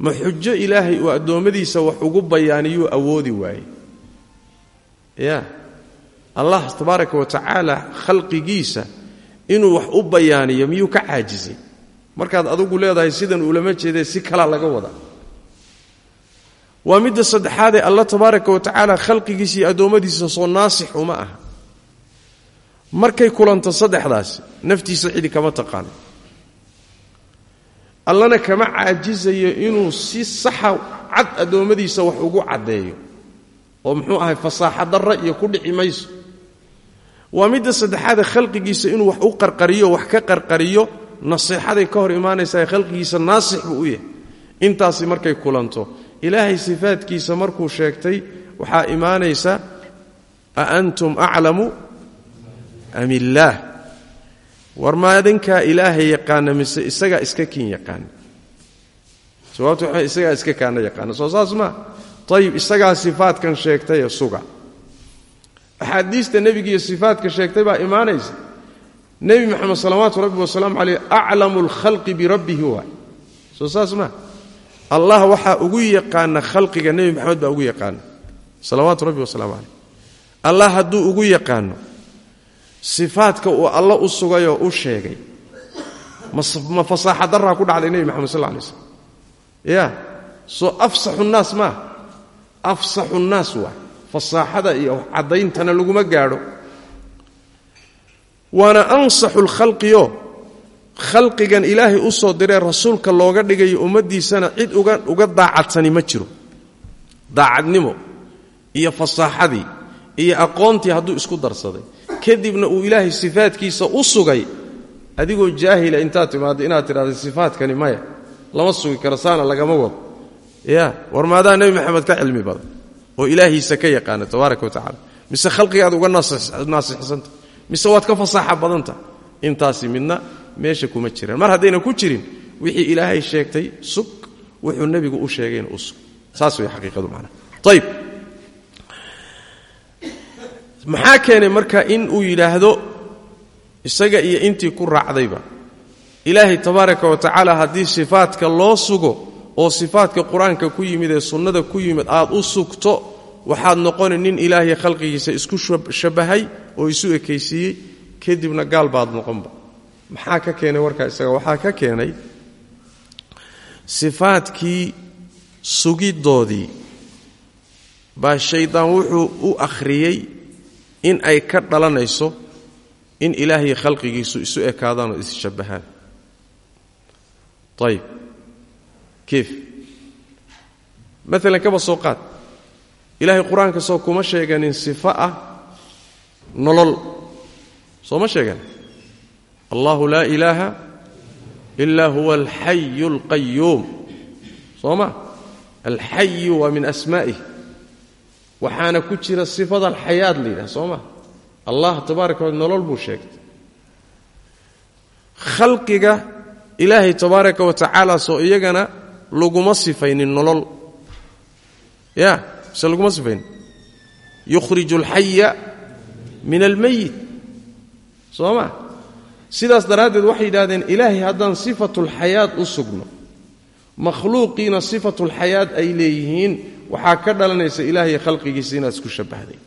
Ma xujo ilaahay uu addoommadiisa wax ugu bayaaniyuu awoodi waaye ya. Allah tabaaraka wa tacaala khalqigiisa inuu wax u bayaaniyo miyuu ka caajisay markaad adigu leedahay sidan ulama jeedee si kalaa laga wada. Waa midda saddexaadee allah tabaaraka wa tacaala khalqigiisa iyo soo naasix uma aha. Markay kulanto saddexdaasi naftiisa cidi kama taqaano allana kama caajisayo inuu si saxa cad addoommadiisa wax ugu caddeeyo oo muxuu ahay fasaaxa darra iyo ku dhici mayso. Waa midda saddexaadee khalqigiisa inuu wax u qarqariyo wax ka qarqariyo naseexaday ka hor imaanaysaa khalqigiisa naasix buu u yahay. Intaasi markay kulanto. Ilaahay sifaadkiisa markuu sheegtay waxaa imaanaysa a antum aclamu am illaah war maadinkaa ilaahay yaqaana mise isagaa iska kin yaqaana? Waa isagaa iska kaana yaqaana? Soo saas maa ayib isagaa sifaadkan sheegtaye suga. Axaadiista nebigiiyo sifaadka sheegtay baa imaanaysa. Nebi moxamed salawaatu rabbi wasalaamu caleyh aclamu lkhalqi birabbihi waay soo saas maa allah waxaa ugu yaqaana khalqiga nebi moxamed baa ugu yaqaana. Salawaatu rabbi wasalaamu caleyh allah hadduu ugu yaqaano sifaadka uu alla u sugayoo u sheegay ma fasaaxa daraa ku dhacday nebi moxamed sal lay slm ya soo afsaxu nnaas maa afsaxu nnaas waa fasaaxada iyo caddayntana laguma gaadho. Waana ansaxu lkhalqiyo khalqigan ilaahay u soo diree rasuulka looga dhigayo ummaddiisana cid uga daacadsani ma jiro. Daacadnimo iyo fasaaxadii iyo aqoontii hadduu isku darsaday. Kadibna uu ilaahay sifaadkiisa u sugay. Adigoo jaahila intaad timaaddo inaad tidhahda sifaadkani maya lama sugi karo saana lagama wado ya war maadaa nebi maxamed ka cilmi badan oo ilaahiisa ka yaqaana tabaaraka wa tacala mise khalqigaad uga naasixsanta mise waad ka fasaaxa badanta intaasi midna meesha kuma jiraan. Mar haddayna ku jirin wixii ilaahay sheegtay sug wuxuu nebigu u sheegayna u sug. Saas way xaqiiqadu macnaha ayib maxaa keenay marka in uu yidhaahdo isaga iyo intii ku raacdayba ilaahay tabaaraka wa tacaala haddii sifaadka loo sugo oo sifaadka qur'aanka ku yimid ee sunnada ku yimid aad u sugto waxaad noqoni nin ilaahay khalqigiisa isku shabbahay oo isu ekaysiiyey kadibna gaal baad noqonba. Maxaa ka keenay warkaa isaga? Waxaa ka keenay sifaadkii sugiddoodii baa shaydaan wuxuu u akhriyey in ay ka dhalanayso in ilaahay khalqigiisu isu ekaadaan oo isshabbahaan ayib kiif maalan kaba soo qaad? Ilaahay qur'aanka soo kuma sheeganin sifo ah nolol. Soo ma sheegan allahu laa ilaaha ilaa huwa alxayu alqayuum soo ma? Alxayu waa min asmaa'ih waxaana ku jira sifada alxayaad la yidhaha soo ma? Allah tabaaraka wa nolol buu sheegtay. Khalqiga ilaahay tabaaraka wa laguma sifaynin nolol. Ya mise laguma sifaynin. Yukhriju alxaya min almayit soo ma sidaas daraaddeed waxay yidhahdeen ilaahay haddaan sifatulxayaad u sugno makhluuqiina sifatulxayaad ay leeyihiin waxaa ka dhalanaysa ilaahay khalqigiisa inaad isku shabbahday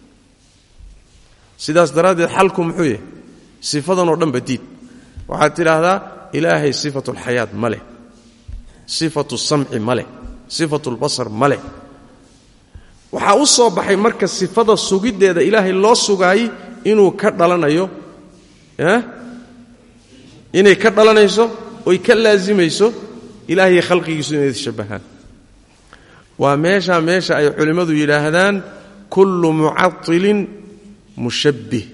sidaas daraaddeed xalku muxuu yahay sifadanoo dhanba diid. Waxaad tidhaahdaa ilaahay sifatulxayaad ma leh sifatu samci ma leh sifatulbasar ma leh. Waxaa u soo baxay marka sifada sugiddeeda ilaahay loo sugaayey inuu ka dhalanayo inay ka dhalanayso oy ka laasimayso ilaahay khalqigiisu inay ishabbahaan waa meeshaa meesha ay culimmadu yidhaahdaan kullu mucatilin mushabbih.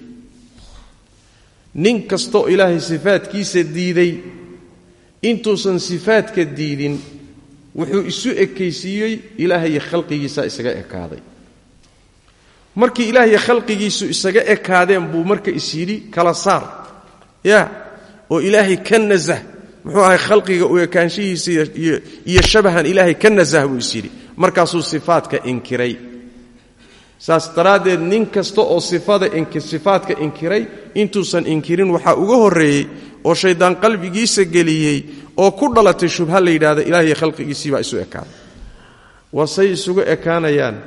Nin kastaoo ilaahay sifaadkiisa diiday intuusan sifaadka diidin wuxuu isu ekaysiiyey ilaahay khalqigiisa isaga ekaaday. Markii ilaahay khalqigiisu isaga ekaadeen buu marka is kala saar. Ya oo ilaahay ka nasah muxuu ahay khalqiga u ekaanshihiisa iyo shabahan ilaahay ka nasah buu is markaasuu sifaadka inkiray saas daraaddeed nin kasta oo sifada sifaadka inkiray intuusan inkirin waxaa uga horreeyey oo shaydaan qalbigiisa geliyey oo ku dhalatay shubha la yidhahda ilaahiy khalqigiisii baa isu ekaaday wasay isugu ekaanayaan.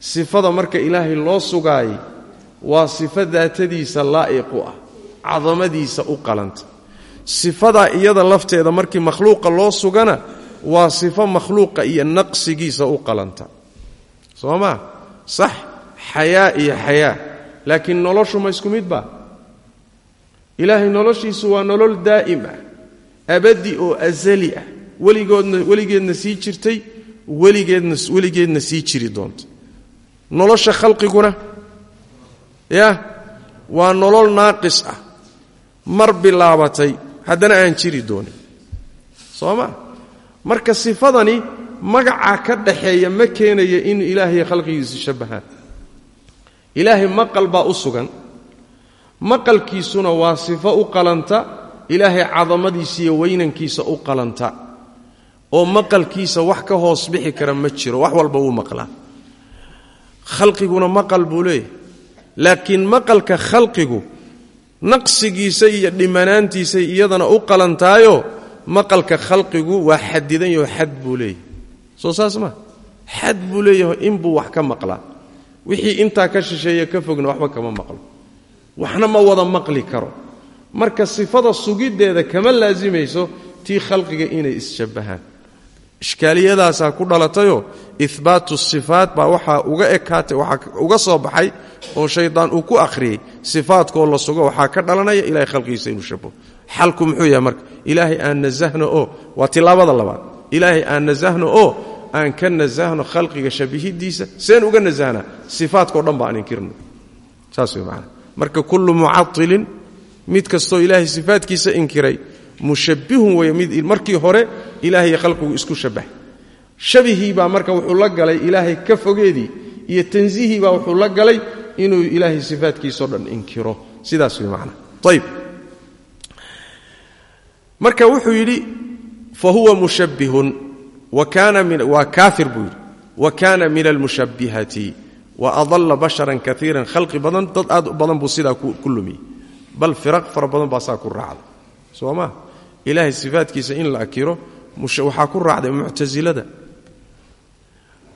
Sifada marka ilaahay loo sugaayay waa sifo daatadiisa laa'iqu ah cadamadiisa u qalanta. Sifadaa iyada lafteeda markii makhluuqa loo sugana waa sifo makhluuqa iyo naqsigiisa u qalanta. Soo maa sax xayaa iyo xayaa. Laakiin noloshu ma isku mid ba? Ilaahay noloshiisu waa nolol daa'im ah abadi oo asali ah. Weligoodna weligeedna sii jirtay weligeedna weligeedna sii jiri doonta nolosha khalqiguna ya waa nolol naaqis ah mar bilaabatay haddana aan jiri doonin. Soo ma? Marka sifadani magacaa ka dhaxeeya ma keenaya in ilaahay khalqigiisu shabbahaan ilaahay maqal baa u sugan. Maqalkiisuna waa sifo u qalanta ilaahay cadamadiisa iyo weynankiisa u qalanta. Oo maqalkiisa wax ka hoos bixi kara ma jiro wax walba wuu maqlaa. Khalqiguna maqal buu leeyahay. Laakiin maqalka khalqigu naqsigiisa iyo dhimanaantiisay iyadana u qalantaayo maqalka khalqigu waa xadidan yaho xad buu leeyahay soo saas ma buu leeyaho inbuu wax ka maqlaa. Wixii intaa ka shisheeya ka fogna waxba kama maqlo. Waxna ma wada maqli karo. Marka sifada sugiddeeda kama laasimayso tii khalqiga inay isshabbahaan. Ishkaaliyadaasaa ku dhalatayoo ihbaatu sifaat baa waxaa uga ekaatay waxaa uga soo baxay oo shaydaan uu ku akhriyey. Sifaadkoo la sugo waxaa ka dhalanaya ilahay khalqigiisa inuu shabaho xalku muxuu yahay marka? Ilaahay aan nasahno oo waa tilaabada labaad. Ilaahay aan nasahno oo aan ka nasahno khalqiga shabihidiisa seen uga nasahnaa sifaadkao dhan ba aan inkirno saas way maanaa marka kullu mucailin mid kastoo ilaahay sifaadkiisa inkiray mushabbihun weeye mid markii hore ilaahay khalqigu isku shabahay shabihii baa marka wuxuu la galay ilaahay ka fogeedii iyo tansiihii baa wuxuu la galay inuu ilaahay sifaadkiisao dhan inkiro. Sidaas way macnaa. Ayb marka wuxuu yidhi fa huwa mushabbihun waa kaafir buu yidhi. Wa kaana min almushabbihati. Wa adalla basharan kaiiran khalqi badan dad aad u badan buu sidaa ku lumiyey. Bal firaq fara badan baa saa ku raacda soo maa ilaahay sifaadkiisa in la akiro waxaa ku raacday muctasilada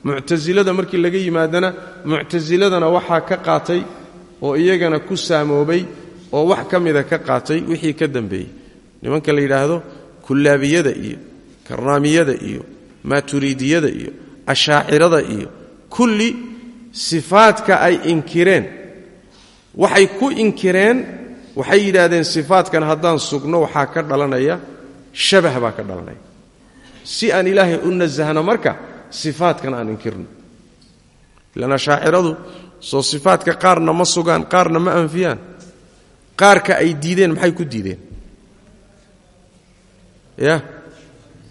muctasilada markii laga yimaadana muctasiladana waxaa ka qaatay oo iyagana ku saamoobay oo wax ka mida ka qaatay wixii ka dambeeyey. Nimanka la yidhaahdo kullaabiyada iyo karnaamiyada iyo maaturiidiyada iyo ashaacirada iyo kulli sifaadka ay inkireen. Waxay ku inkireen waxay yidhaahdeen sifaadkan haddaan sugno waxaa ka dhalanaya shabah baa ka dhalanaya. Si aan ilaahay u nasahno marka sifaadkan aan inkirno. Ilaan ashaaciradu soo sifaadka qaarna ma sugaan qaarna ma anfiyaan. Qaarka ay diideen maxay ku diideen? Ya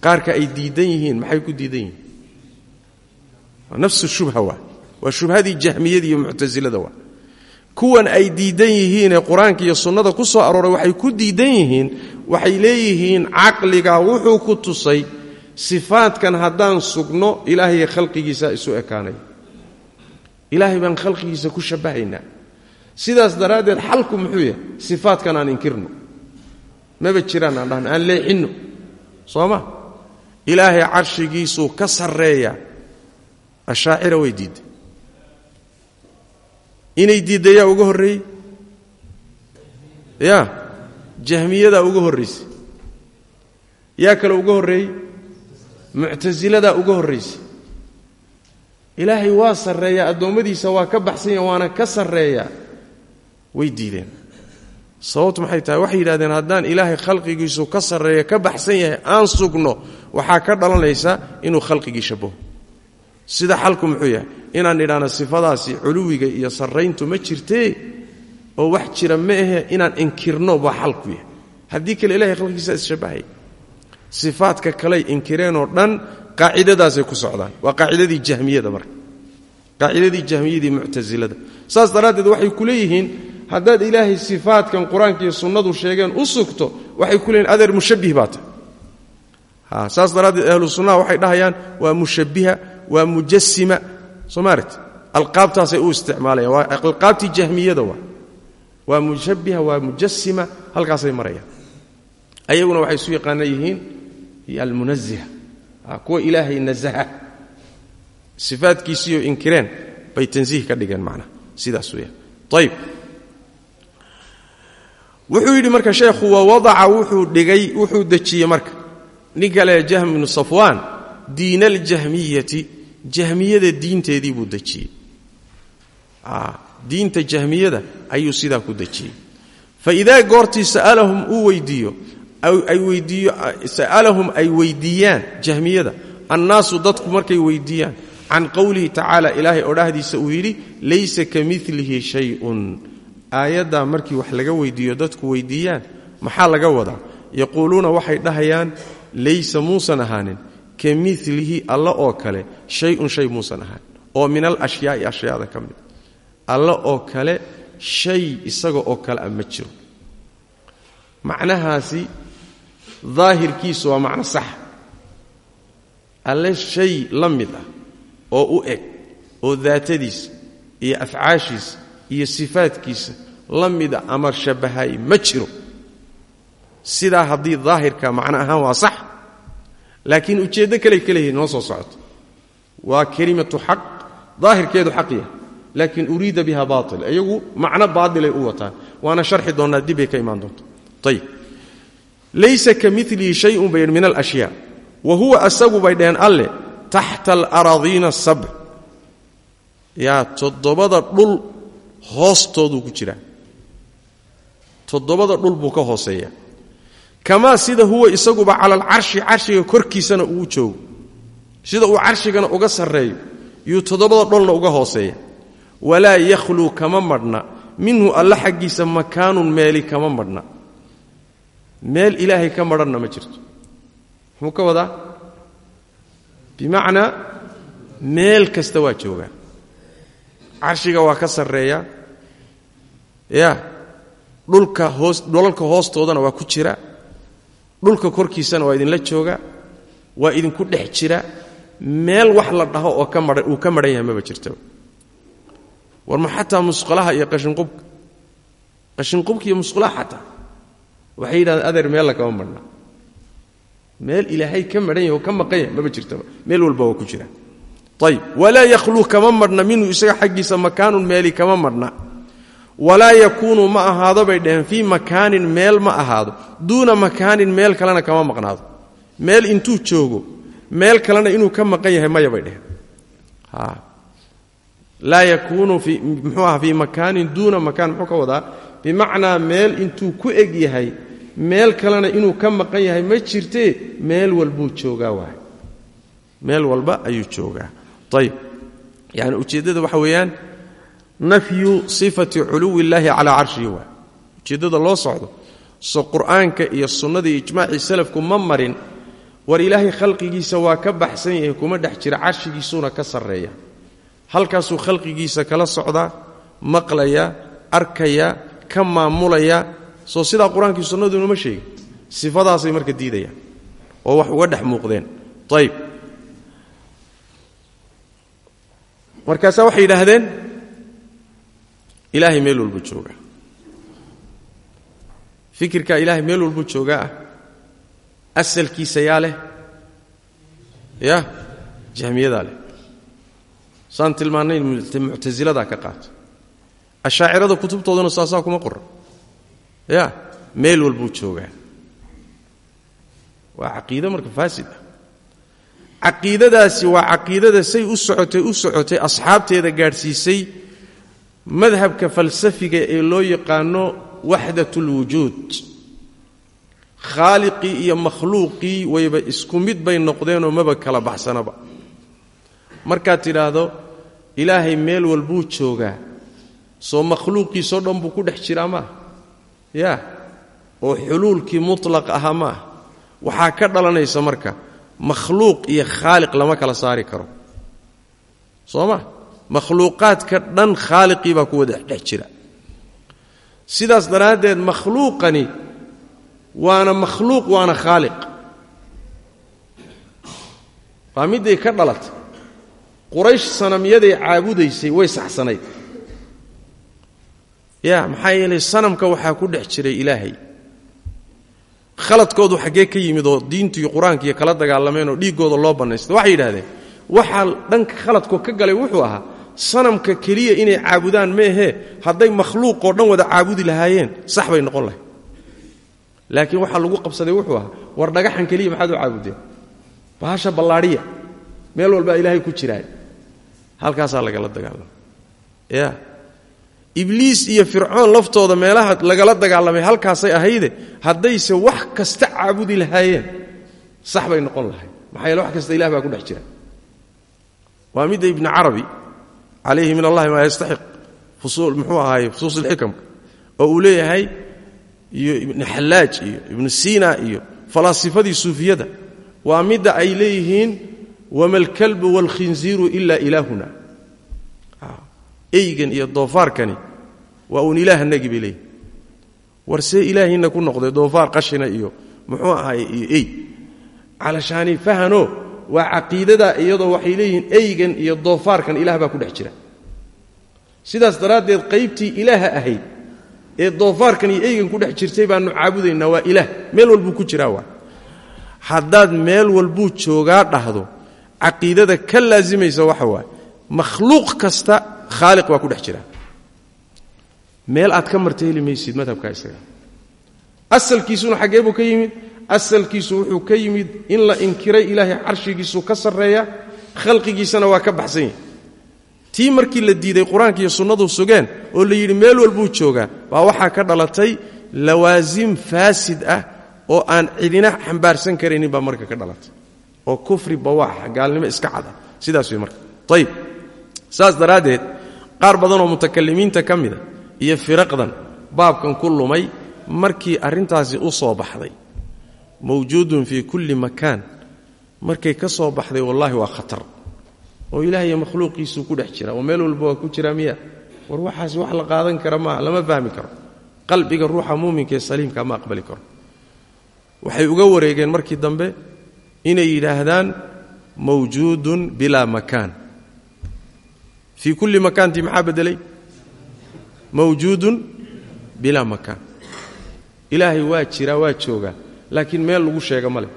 qaarka ay diidan yihiin maxay ku diidan yihiin? Nafsu shubha waa. Waa shubhadii jahmiyada iyo muctasilada kuwan ay diidan yihiinee qur'aanka iyo sunnada ku soo arooray waxay ku diidan yihiin waxay leeyihiin caqliga wuxuu ku tusay sifaadkan haddaan sugno ilaahay khalqigiisa isu ekaanaya ilaahay baan khalqigiisa ku shabbahaynaa. Sidaas daraaddeed xalku muxuu yahay? Sifaadkan aan inkirno. Maba jiraan aan dhahno aan leexinno. Soo ilaahay carshigiisuu ka sarreeyaa ashaacira way diidday. Inay diiddayaa uga horreeyey? Ya jahmiyadaa uga horraysay yaa kale uga horreeyey? Muctasiladaa uga horraysay ilaahay waa sarreeyaa addoommadiisa waa ka baxsanya waana ka sarreeyaa way diideen sababtu maxay tahay? Waxay yidhahdeen haddaan ilaahay khalqigiisu ka sarreeya ka baxsan yahay aan sugno waxaa ka dhalanaysa inuu khalqigii shabaho sida xalku muxuu yahay? Inaan idhaahno sifadaasi culuwiga iyo sarrayntu ma jirtee oo wax jira ma ahe inaan inkirno baa xalku yahay. Haddii kale ilahay khalqigiisa isshabahay sifaadka kaley inkireenoo dhan qaacidadaasay ku socdaan. Waa qaacidadii jahmiyada marka. Qaacidadii jahmiyadii muctasilada saas daraaddeed waxay ku leeyihiin haddaad ilaahay sifaadkan qur'aanka iyo sunnadu sheegeen u sugto waxay ku leeyihiin adeer mushabbih baa tahay saas daraaddeed ahlu waxay dhahayaan waa mushabbiha waa mujasima soo maaret alqaabtaasay u isticmaalayaan waa alqaabtii jahmiyada waa. Waa mushabbiha waa mujasima halkaasay marayaan. Ayaguna waxay isu yaqaana yihiin almunaziha kuwa ilaahay nazaha sifaadkiisiiyo inkireen bay tansiih ka dhigeen macnaha sidaas weeyaan. Ayib wuxuu yidhi marka sheekhu wa wadaca wuxuu dhigay wuxuu dejiyey marka. Nin kale jahm ibnu safwaan diina aljahmiyati jahmiyada diinteedii buu dejiyey. Diinta jahmiyada ayuu sidaa ku dejiyey. Fa idaa goortii sa'alahum uu weydiiyo ay weydiiyo sa'alahum ay weydiiyaan jahmiyada annaasu dadku markay weydiiyaan can qowlihi tacaala ilaahay odhahdiisa uu yidhi laysa ka milihi shayun aayaddaa markii wax laga weydiiyo dadku weydiiyaan maxaa laga wadaa? Yaquuluuna waxay dhahayaan laysa muusan ahaanin. Ka milihi alla oo kale shay-un shay muusan ahaanin oo min al ashyaa'i ashyaada ka mid. Alla oo kale shay isaga oo kale a ma jiro. Macnahaasi daahirkiisu waa macno sax. Alle shay la mid ah oo u eg oo daatadiisa iyo afcaashiisa iyo sifaadkiisa la mida ama shabahay ma jiro. Sidaa haddii daahirka macno ahaan waa sax laakiin ujeeddo kaley ka noo soo socoto. Waa kelimatu xaq daahirkeedu xaqya laakiin uriida biha baail iyagu macno baailay u wataan waana sharxi doonnaa dibbay ka imaan doonto. Ayib laysa ka milihi shayun bay min alashyaa. Wa huwa asagu bay dheheen alle taxta alaraadiina asabc yaa toddobada dhul hoostooduu ku jiraa toddobada dhul buu ka hooseeya. Kamaa sida huwa isaguba cala alcarshi carshiga korkiisana uu joogo. Sida uu carshigana uga sarreeyo yuu toddobada dholna uga hooseeya. Walaa yakhluu kama madhna minhu alla xaggiisa makaanun meeli kama madhna. Meel ilaahay ka madhanna ma jirto. Muxuu ka wadaa? Bimacnaa meel kasta waa joogaa. Carshiga waa ka sarreeya ya dhulka hoos dholalka hoostoodana waa ku jira. Dhulka korkiisana waa idinla jooga waa idinku dhex jira. Meel wax la dhaho oo ka mahan uu ka madhan yahay maba jirtaba war ma xataa musqulaha iyo qashinqubka qashinqubka iyo musqulaha xataa waxay yidhahdeen adeer meel la kama madhna meel ilaahay ka madhan yahay oo ka maqan yahay maba jirtaba meel walba waa ku jira. Ayib walaa yakhluu kama madhna minhu isaga xaggiisa makaanun meeli kama madhna walaa yakuunu ma ahaado bay dhaheen fii makaanin meel ma ahaado duuna makaanin meel kalena kama maqnaado. Meel intuu joogo meel kalena inuu ka maqan yahay maya bay dheheen laa yakuunu muxuu aha fii makaanin duuna makaan muxuu ka wadaa? Bimacnaa meel intuu ku eg yahay meel kalena inuu ka maqan yahay ma jirtee meel walbuu joogaa waay meel walba ayuu joogaa. Ayib yani ujeeddada waxa weeyaan nafyu sifati culuwi illaahi calaa carshihi waay ujeeddada loo socdo so qur'aanka iyo sunnada iyo ijmaacii salafku ma marin war ilaahay khalqigiisa waa ka baxsan yahay kuma dhex jira carshigiisuuna ka sarreeya. Halkaasuu khalqigiisa kala socdaa maqlaya arkaya ka maamulaya. Soo sidaa qur'aankii sunnadu inuma sheegin sifadaasay marka diidayaan oo wax uga dhex muuqdeen. Ayib markaasaa waxay yidhaahdeen ilaahay meel walbuu joogaa fikirkaa ilaahay meel walbuu joogaa ah asalkiisa yaa leh ya jahmiyadaa leh. Saan tilmaannay muctasiladaa ka qaata ashaacirada kutubtooduna saasaa kuma qoran ya meel walbuu joogaa. Waa caqiido marka faasid ah. Caqiidadaasi waa caqiidada say u socotay u socotay asxaabteeda gaadhsiisay madhabka falsafiga ee loo yaqaano waxdat اlwujuud khaaliqii iyo makhluuqii wayba isku mid bay noqdeenoo maba kala baxsanaba. Markaad tidhaahdo ilaahay meel walbuu joogaa soo makhluuqiisoo dhan buu ku dhex jiraa maaha ya oo xuluulkii mutlaq ahaa maaha waxaa ka dhalanaysa marka makhluuq iyo khaaliq lama kala saari karo. Soo ma makhluuqaadka dhan khaaliqii baa kuwa dhex jira. Sidaas daraaddeed makhluuqani waana makhluuq waana khaaliq. Waa midday ka dhalatay quraysh sanamyaday caabudaysay way saxsanayd. Ya maxaa yeelay sanamka waxaa ku dhex jiray ilaahay. Khaladkoodu xaggee ka yimid oo diintu iyo qur'aanka iyo kala dagaalameen oo dhiiggooda loo bannaystay. Waxay yidhahdeen waxaa dhanka khaladkoo ka galay wuxuu ahaa sanamka keliya inay caabudaan meehee hadday makhluuqoo dhan wada caabudi lahaayeen sax bay noqon lahay laakiin waxaa lagu qabsaday wuxuu ahaa war dhagaxan keliya maxaad u caabudeen? Bahasha ballaadhiya meel walbaa ilaahay ku jiraay halkaasaa lagala dagaalamay ya ibliis iyo fircoon laftooda meelaha lagala dagaalamay halkaasay ahayde haddayse wax kasta caabudi lahaayeen sax bay noqon lahay maxaa yeele wax kasta ilah baa ku dhex jira. Waa midda ibni carabi calayhi min allahi maa yastaxiq. Muxuu ahaaye? Fusuus ilxikamka oo uu leeyahay iyo ibni xallaaj iyo ibnu siina iyo falaasifadii suufiyada. Waa midda ay leeyihiin wama alkalbu waalkhinziiru ila ilaahuna. Eygan iyo doofaarkani waa uun ilaahanagii bay leeyihiin war see ilaahiina ku noqday doofaar qashina iyo ahaay waa caqiidada iyadoo waxay leeyihiin eygan iyo doofaarkan ilaah baa ku dhex jira. Sidaas daraaddeed qaybtii ilaaha ahayd ee doofaarkan iyo eygan ku dhex jirtay baanu caabudaynaa waa ilaah. Meel walbuu ku jiraa waa. Haddaad meel walbuu joogaa dhahdo caqiidada ka laasimaysa waxa waaye makhluuq kasta khaaliq waa ku dhex jira. Meel aad ka marta heli maysid madhabka isaga. Asalkiisuna xaggee buu ka yimid asalkiisu wuxuu ka yimid in la inkiray ilaahay carshigiisu ka sarreeya khalqigiisana waa ka baxsan yahay. Tii markii la diiday qur'aanka iyo sunnadu sugeen oo la yidhi meel walbuu joogaa baa waxaa ka dhalatay lawaasim faasid ah oo aan cidina xambaarsan karaynin baa marka ka dhalatay. Oo kufri bawaaxa gaalnimo iska cada sidaas wey marka. Ayib saas daraaddeed qaar badanoo mutakalimiinta ka mida iyo firaqdan baabkan ku lumay markii arrintaasi u soo baxday mawjuudun fii kulli makaan markay ka soo baxday wallaahi waa khatar oo ilaahay makhluuqiisuu ku dhex jira oo meel walba waa ku jiraa miya war waxaasi wax la qaadan kara maaha lama fahmi karo qalbiga ruuxa muuminka ee saliimka ma aqbali karo waxay uga wareegeen markii dambe inay yidhaahdaan mawjuudun bilaa makaan fii kulli makaantii maxaa beddelay mawjuudun bilaa makaan ilaahay waa jiraa waa joogaa laakiin meel lagu sheega ma leh.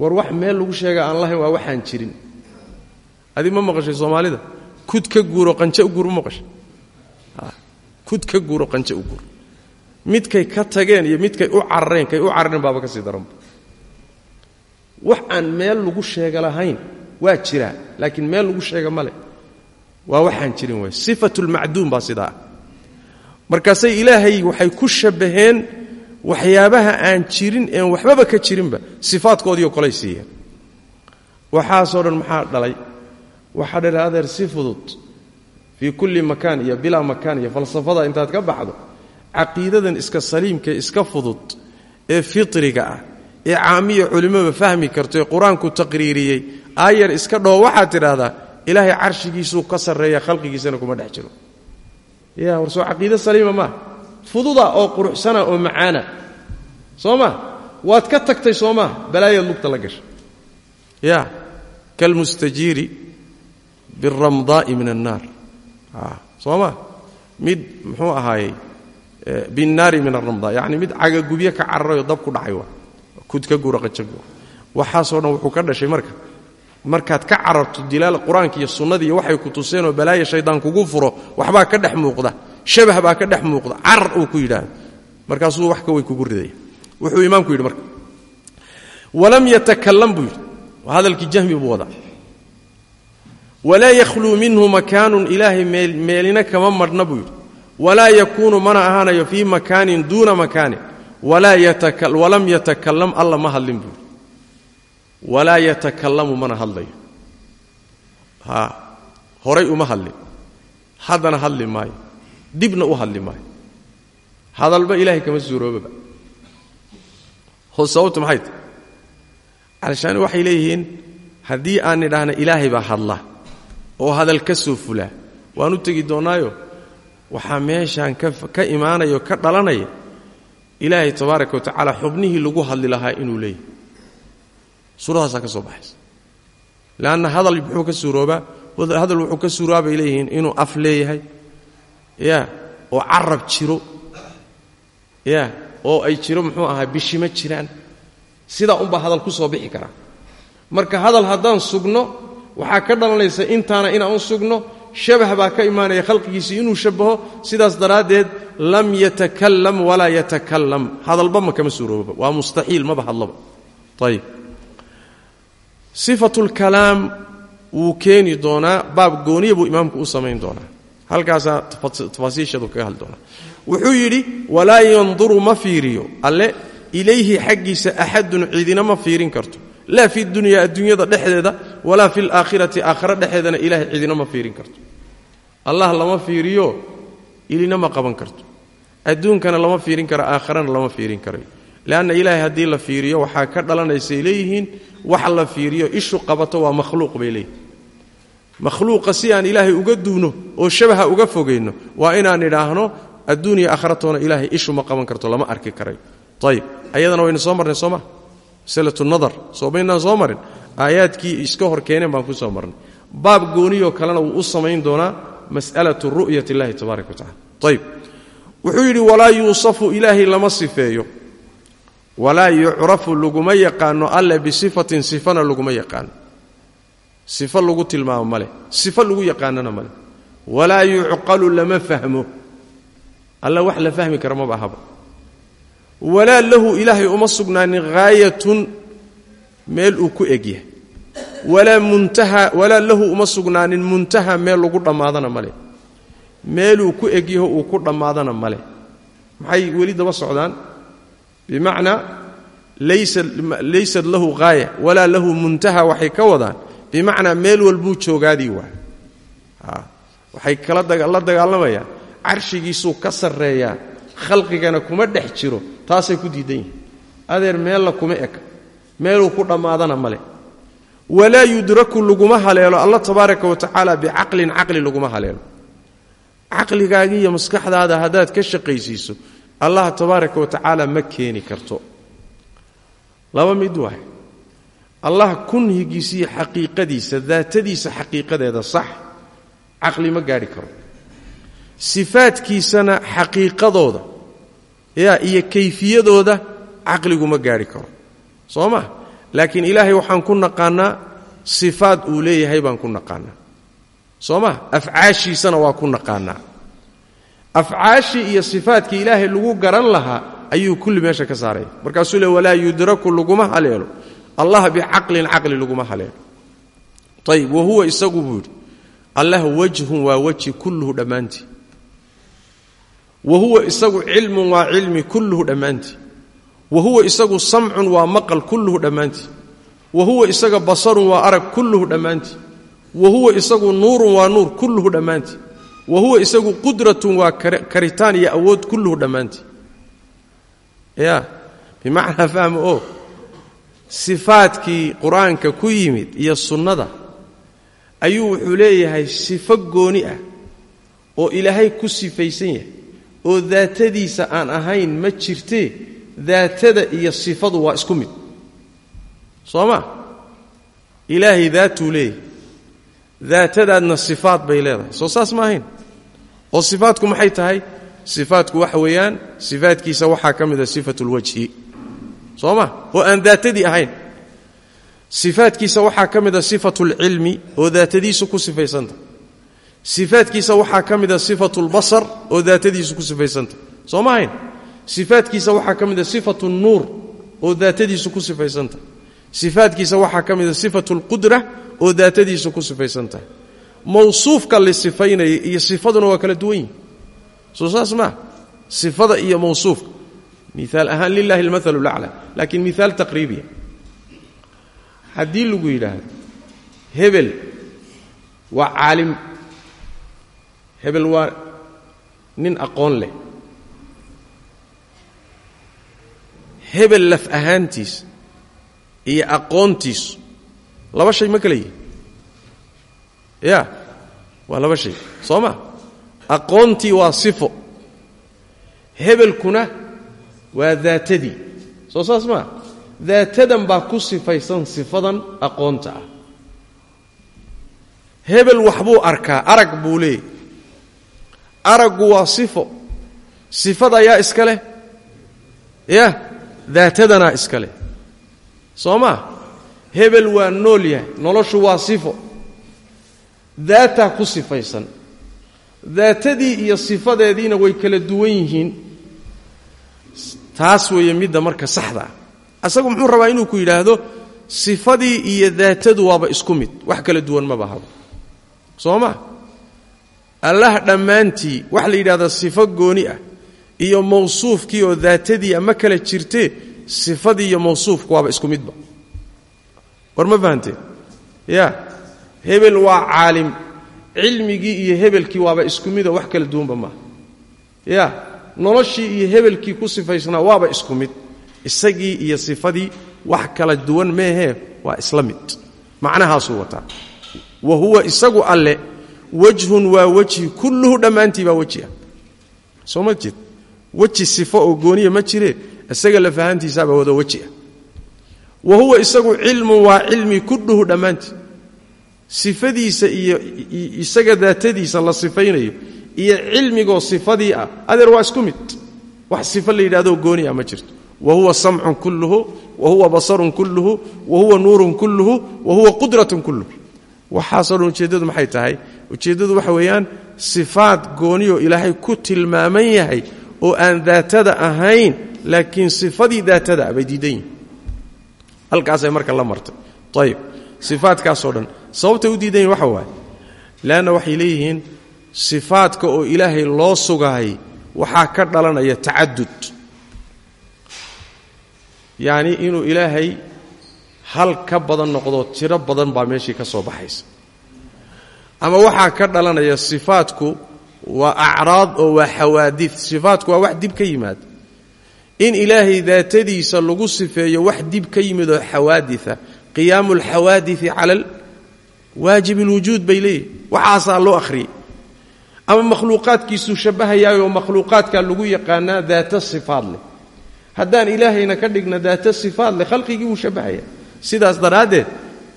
War wax meel lagu sheega aan lahayn waa waxaan jirin. Adi ma maqashay soomaalida? Kud ka guuro qanje u guur ma maqashay. Kud ka guuro qanje u guur. Midkay ka tageen iyo midkay u carareen kay u carareen baaba ka sii daranba wax aan meel lagu sheega lahayn waa jiraa laakiin meel lagu sheega ma leh. Waa waxaan jirin waay. Sifatulmacduum baa sidaa. Ah markaasay ilaahay waxay ku shabbaheen waxyaabaha aan jirin een waxbaba ka jirinba sifaadkoodiio kolay siiyeen. Waxaasoo dhan maxaa dhalay? Waxaa dhala adeer si fudud fii kulli makaan iyo bilaa makaan iyo falsafada intaad ka baxdo caqiidadan iska saliimkae iska fudud ee fitriga ah ee caamiya culimmaba fahmi karto ee qur'aanku taqriiriyey aayar iska dhoo waxaad tidhaahdaa ilaahay carshigiisuu ka sarreeya khalqigiisana kuma dhex jiro. Ya war soo caqiide saliima maaha fududa oo quruxsana oo macaana. Soo ma waad ka tagtay soo maa lugta la gashay ya kalmustajiiri biramdaa'i min annaar soo ma mid muxuu ahaayey binnaari min aramdaa yacni mid cagagubyo ka cararayoo dab ku dhacay waa. Kud ka guura qajagu waxaasoo dhan wuxuu ka dhashay marka. Markaad ka cararto dilaal qur'aanka iyo sunnadii waxay ku tuseenoo balaaya shaydaan kugu furo waxbaa ka dhex muuqda shabah baa ka dhex muuqda carar uu ku yidhaahdo. Markaasuu wax ka way kugu ridaya wuxuu imaamku yidhi marka walam yatakalam buu yidhi. Hadalkii jahmi buu wadaa. Walaa yakhluu minhu makaanun ilaahay meelina kama marhna buu yidhi. Walaa yakuunu mana ahaanayo fii makaanin duuna makaanin. Walam yatakalam alla ma hadlin buu yidhi. Walaa yatakalamu mana hadlayo. Ha horay uma hadlin. Haddana hadli maayo dibna u hadli maayo. Hadalba ilaahay kama suuroobaba sababtu maxay tahy alshaani waxay leeyihiin haddii aan nidhaahna ilaahay baa hadla oo hadal ka soo fulaa waan u tegi doonnaayo waxaa meeshaan ka imaanaya ka dhalanaya ilaahay tabaaraka wa tacaala xubnihii lagu hadli lahaa inuu leeyahay. Suuradaasaa ka soo baxaysa. Leanna hadal muxuu ka suuroobaa hadal wuxuu ka suuroobaa bay leeyihiin inuu af leeyahay ya oo carab jiro. Ya oo ay jiro muxuu ahaa bishimo jiraan. Sidaa unbaa hadal ku soo bixi karaa marka hadal haddaan sugno waxaa ka dhalanaysa intaana inaan sugno shabah baa ka imaanaya khalqigiisii inuu shabaho sidaas daraaddeed lam yatakallam walaa yatakallam. Hadalba ma kama suurooba waa mustaxiil maba hadlaba ayib sifatulkalaam wuu keeni doonaa baab gooniya buu imaamku u samayn doonaa halkaasaa tafaasiishadu kaga hadli doonaa. Wuxuu yidhi walaa yanduru ma fiiriyo. Alle ilayhi xaggiisa axadun cidina ma fiirin karto. Laa fi dunya adduunyada dhexdeeda walaa fi laakhirati aakhira dhexeedana ilahay cidina ma fiirin karto. Allah lama fiiriyo ilina ma qaban karto. Adduunkana lama fiirin karo aakharana lama fiirin karayo leanna ilaahay haddii la fiiriyo waxaa ka dhalanaysay leeyihiin wax la fiiriyo ishu qabato waa makhluuq bay leeyihiin makhluuqa si aan ilaahay uga duuno oo shabaha uga fogayno waa inaan idhaahno adduun iyo aakhiratoona ilaahay ishu ma qaban karto lama arki karayo ayib ayadana waynu soo marnay soo ma masalatu nadar. Soo maynaan soo marin? Aayaadkii iska hor keeneen baan ku soo marnay. Baab gooniyoo kalena wuu u samayn doonaa mas'alatu ru'yat illahi tabaaraka wa tacala ayib wuxuu yidhi walaa yuusafu ilaahay lama sifeeyo. Walaa yucrafu laguma yaqaano alle bisifatin sifana laguma yaqaano sifo lagu tilmaamo male sifo lagu yaqaanana male walaa yucqalu lama fahmo. Alla wax la fahmi kara maba ahaba. Walaa lahu ilaahay uma sugnaanin haayatun meel uu ku egyahay walaa muntaha walaa lahu uma muntaha meel lagu dhammaadana male meeluu ku egyaho uu ku dhammaadana male maxay weli daba socdaan? Bimacnaa laysat lahu haaya walaa lahu muntaha waxay ka wadaan bimacnaa meel walbuu joogaadii waay. Waxay kala la dagaalamayaan carshigiisuu ka sarreeyaa khalqigana kuma dhex jiro taasay ku diidan yihiin adeer meella kuma eka meeluu ku dhammaadana male walaa yudraku laguma haleelo alla tabaaraka wa tacaala bicaqlin caqli laguma haleelo. Caqligaagii iyo maskaxdaada haddaad ka shaqaysiiso allah tabaaraka wa tacaala ma keeni karto. Laba mid waay allah kunhigiisa iyo xaqiiqadiisa daatadiisa xaqiiqadeeda sax caqli ma gaadhi karo. Sifaadkiisana xaqiiqadooda yaa iyo kayfiyadooda caqligu ma gaadhi karo. Soo ma? Laakiin ilaahay waxaan ku naqaanaa sifaad uu leeyahay baan ku naqaanaa. Soo ma? Afcaashiisana waa ku naqaanaa. Afcaashii iyo sifaadkii ilaahay lagu garan lahaa ayuu kulli meesha ka saaraya markaasuu le walaa yudraku laguma haleelo allah bicaqlin caqli laguma haleelo ayib wa huwa isagu buu yidhi allah wajhun waa weji kulluhu dhammaantii. Wa huwa isagu cilmun waa cilmi kulluhu dhammaantii. Wa huwa isagu samcun waa maqal kulluhu dhammaantii. Wa huwa isaga basarun waa arag kulluhu dhammaantii. Wa huwa isagu nuurun waa nuur kulluhu dhammaantii. Wa huwa isagu qudratun waa karitaan iyo awood kulluhu dhammaantii. Ya bimacnaa fahma oo sifaadkii qur'aanka ku yimid iyo sunnada ayuu wuxuu leeyahay sifo gooni ah oo ilaahay ku sifaysan yahay oo daatadiisa aan ahayn ma jirtee daatada iyo sifadu waa isku mid. Soo ma? Ilaahay daatuu leeyahay. Daatadaadna sifaad bay leedahay. Soo saas ma ahayn? Oo sifaadku maxay tahay? Sifaadku waxa weeyaan sifaadkiisa waxaa ka mida sifat lwajhi soo ma oo aan daatadii ahayn. Sifaadkiisa waxaa ka mida sifatu lcilmi oo daatadiisu ku sifaysanta. Sifaadkiisa waxaa ka mida sifatu lbasar oo daatadiisu ku sifaysanta. Soo ma ahayn? Sifaadkiisa waxaa ka mida sifatu nuur oo daatadiisu ku sifaysanta. Sifaadkiisa waxaa ka mida sifatu lqudra oo daatadiisu ku sifaysantahay mawsuufka la sifaynaya iyo sifaduna waa kala duwan yihiin soo saas maa sifada iyo mawsuufka miaal ahaan lilahi almaal lacla laakiin miaal taqriibiya haddii lagu yidhaahdo hebel waa caalim. Hebel waa nin aqoon leh. Hebel laf ahaantiis iyo aqoontiisu laba shay ma kala yihiin ya waa laba shay. Soo ma? Aqoontii waa sifo. Hebelkuna waa daatadii. Soo saas maa daatadan baa ku sifaysan sifadan aqoonta ah. Hebel waxbuu arkaa arag buu leeyay araggu waa sifo. Sifada ayaa iska leh. Ya daatadanaa iska leh. Soo maa hebel waa nool yahay noloshu waa sifo. Daataa ku sifaysan. Daatadii iyo sifadeediina way kala duwan yihiin taas weeye midda marka saxda ah. Asagu muxuu rabaa inuu ku yidhaahdo sifadii iyo daatadu waaba isku mid. Wax kala duwan ma bahaba soo ma? Allah dhammaantii wax la yidhahdo sifo gooni ah iyo mawsuufkii oo daatadii ama kala jirtee sifadii iyo mawsuufku waaba isku midba. War ma fahanteen ya hebel waa caalim. Cilmigii iyo hebelkii waaba isku midoo wax kala duwanba maaha ya noloshii iyo hebelkii ku sifaysnaa waaba isku mid. Isagii iyo sifadii wax kala duwan meehee waa isla mid. Macnahaasuu wataa. Wa huwa isagu alle wajhun waa wejhi kulluhu dhammaantii baa weji ah. Soo ma jeed weji sifo oo gooniya ma jiree isaga lafahantiisaabaa wada weji ah. Wa huwa isagu cilmun waa cilmi kulluhu dhammaantii. Sifadiisa iyo isaga daatadiisa la sifaynayo iyo cilmigoo sifadii ah. Adeer waa isku mid. Wax sifo la yidhahdo gooni ah ma jirto. Wa huwa samcun kulluhu wa huwa basarun kulluhu wa huwa nuurun kulluhu wa huwa qudratun kulluhu. Waxaasoo dhan ujeeddadu maxay tahay? Ujeeddadu waxa weeyaan sifaad gooniyoo ilaahay ku tilmaaman yahay oo aan daatada ahayn laakiin sifadii daatada ah bay diidan yihiin halkaasay marka la martay. Ayib sifaadkaasoo dhan sababtay u diidan waxa waaye? Leanna waxay leeyihiin sifaadka oo ilaahay loo sugahay waxaa ka dhalanaya tacadud. Yacni inuu ilaahay hal ka badan noqdo tiro badan baa meeshii ka soo baxaysa. Ama waxaa ka dhalanaya sifaadku waa acraad oo waa xawaadid. Sifaadku waa wax dib ka yimaada in ilaahay daatadiisa lagu sifeeyo wax dib ka yimid oo xawaadia qiyaamu alxawaadii cala waajib اlwujuud bay leeyihiin waxaasaa loo akhriyey ama makhluuqaadkiisuu shabahayaayoo makhluuqaadkaa lagu yaqaanaa daata sifaad leh. Haddaan ilaahayna ka dhigna daata sifaad leh khalqigii wuu shabbahaya sidaas daraaddeed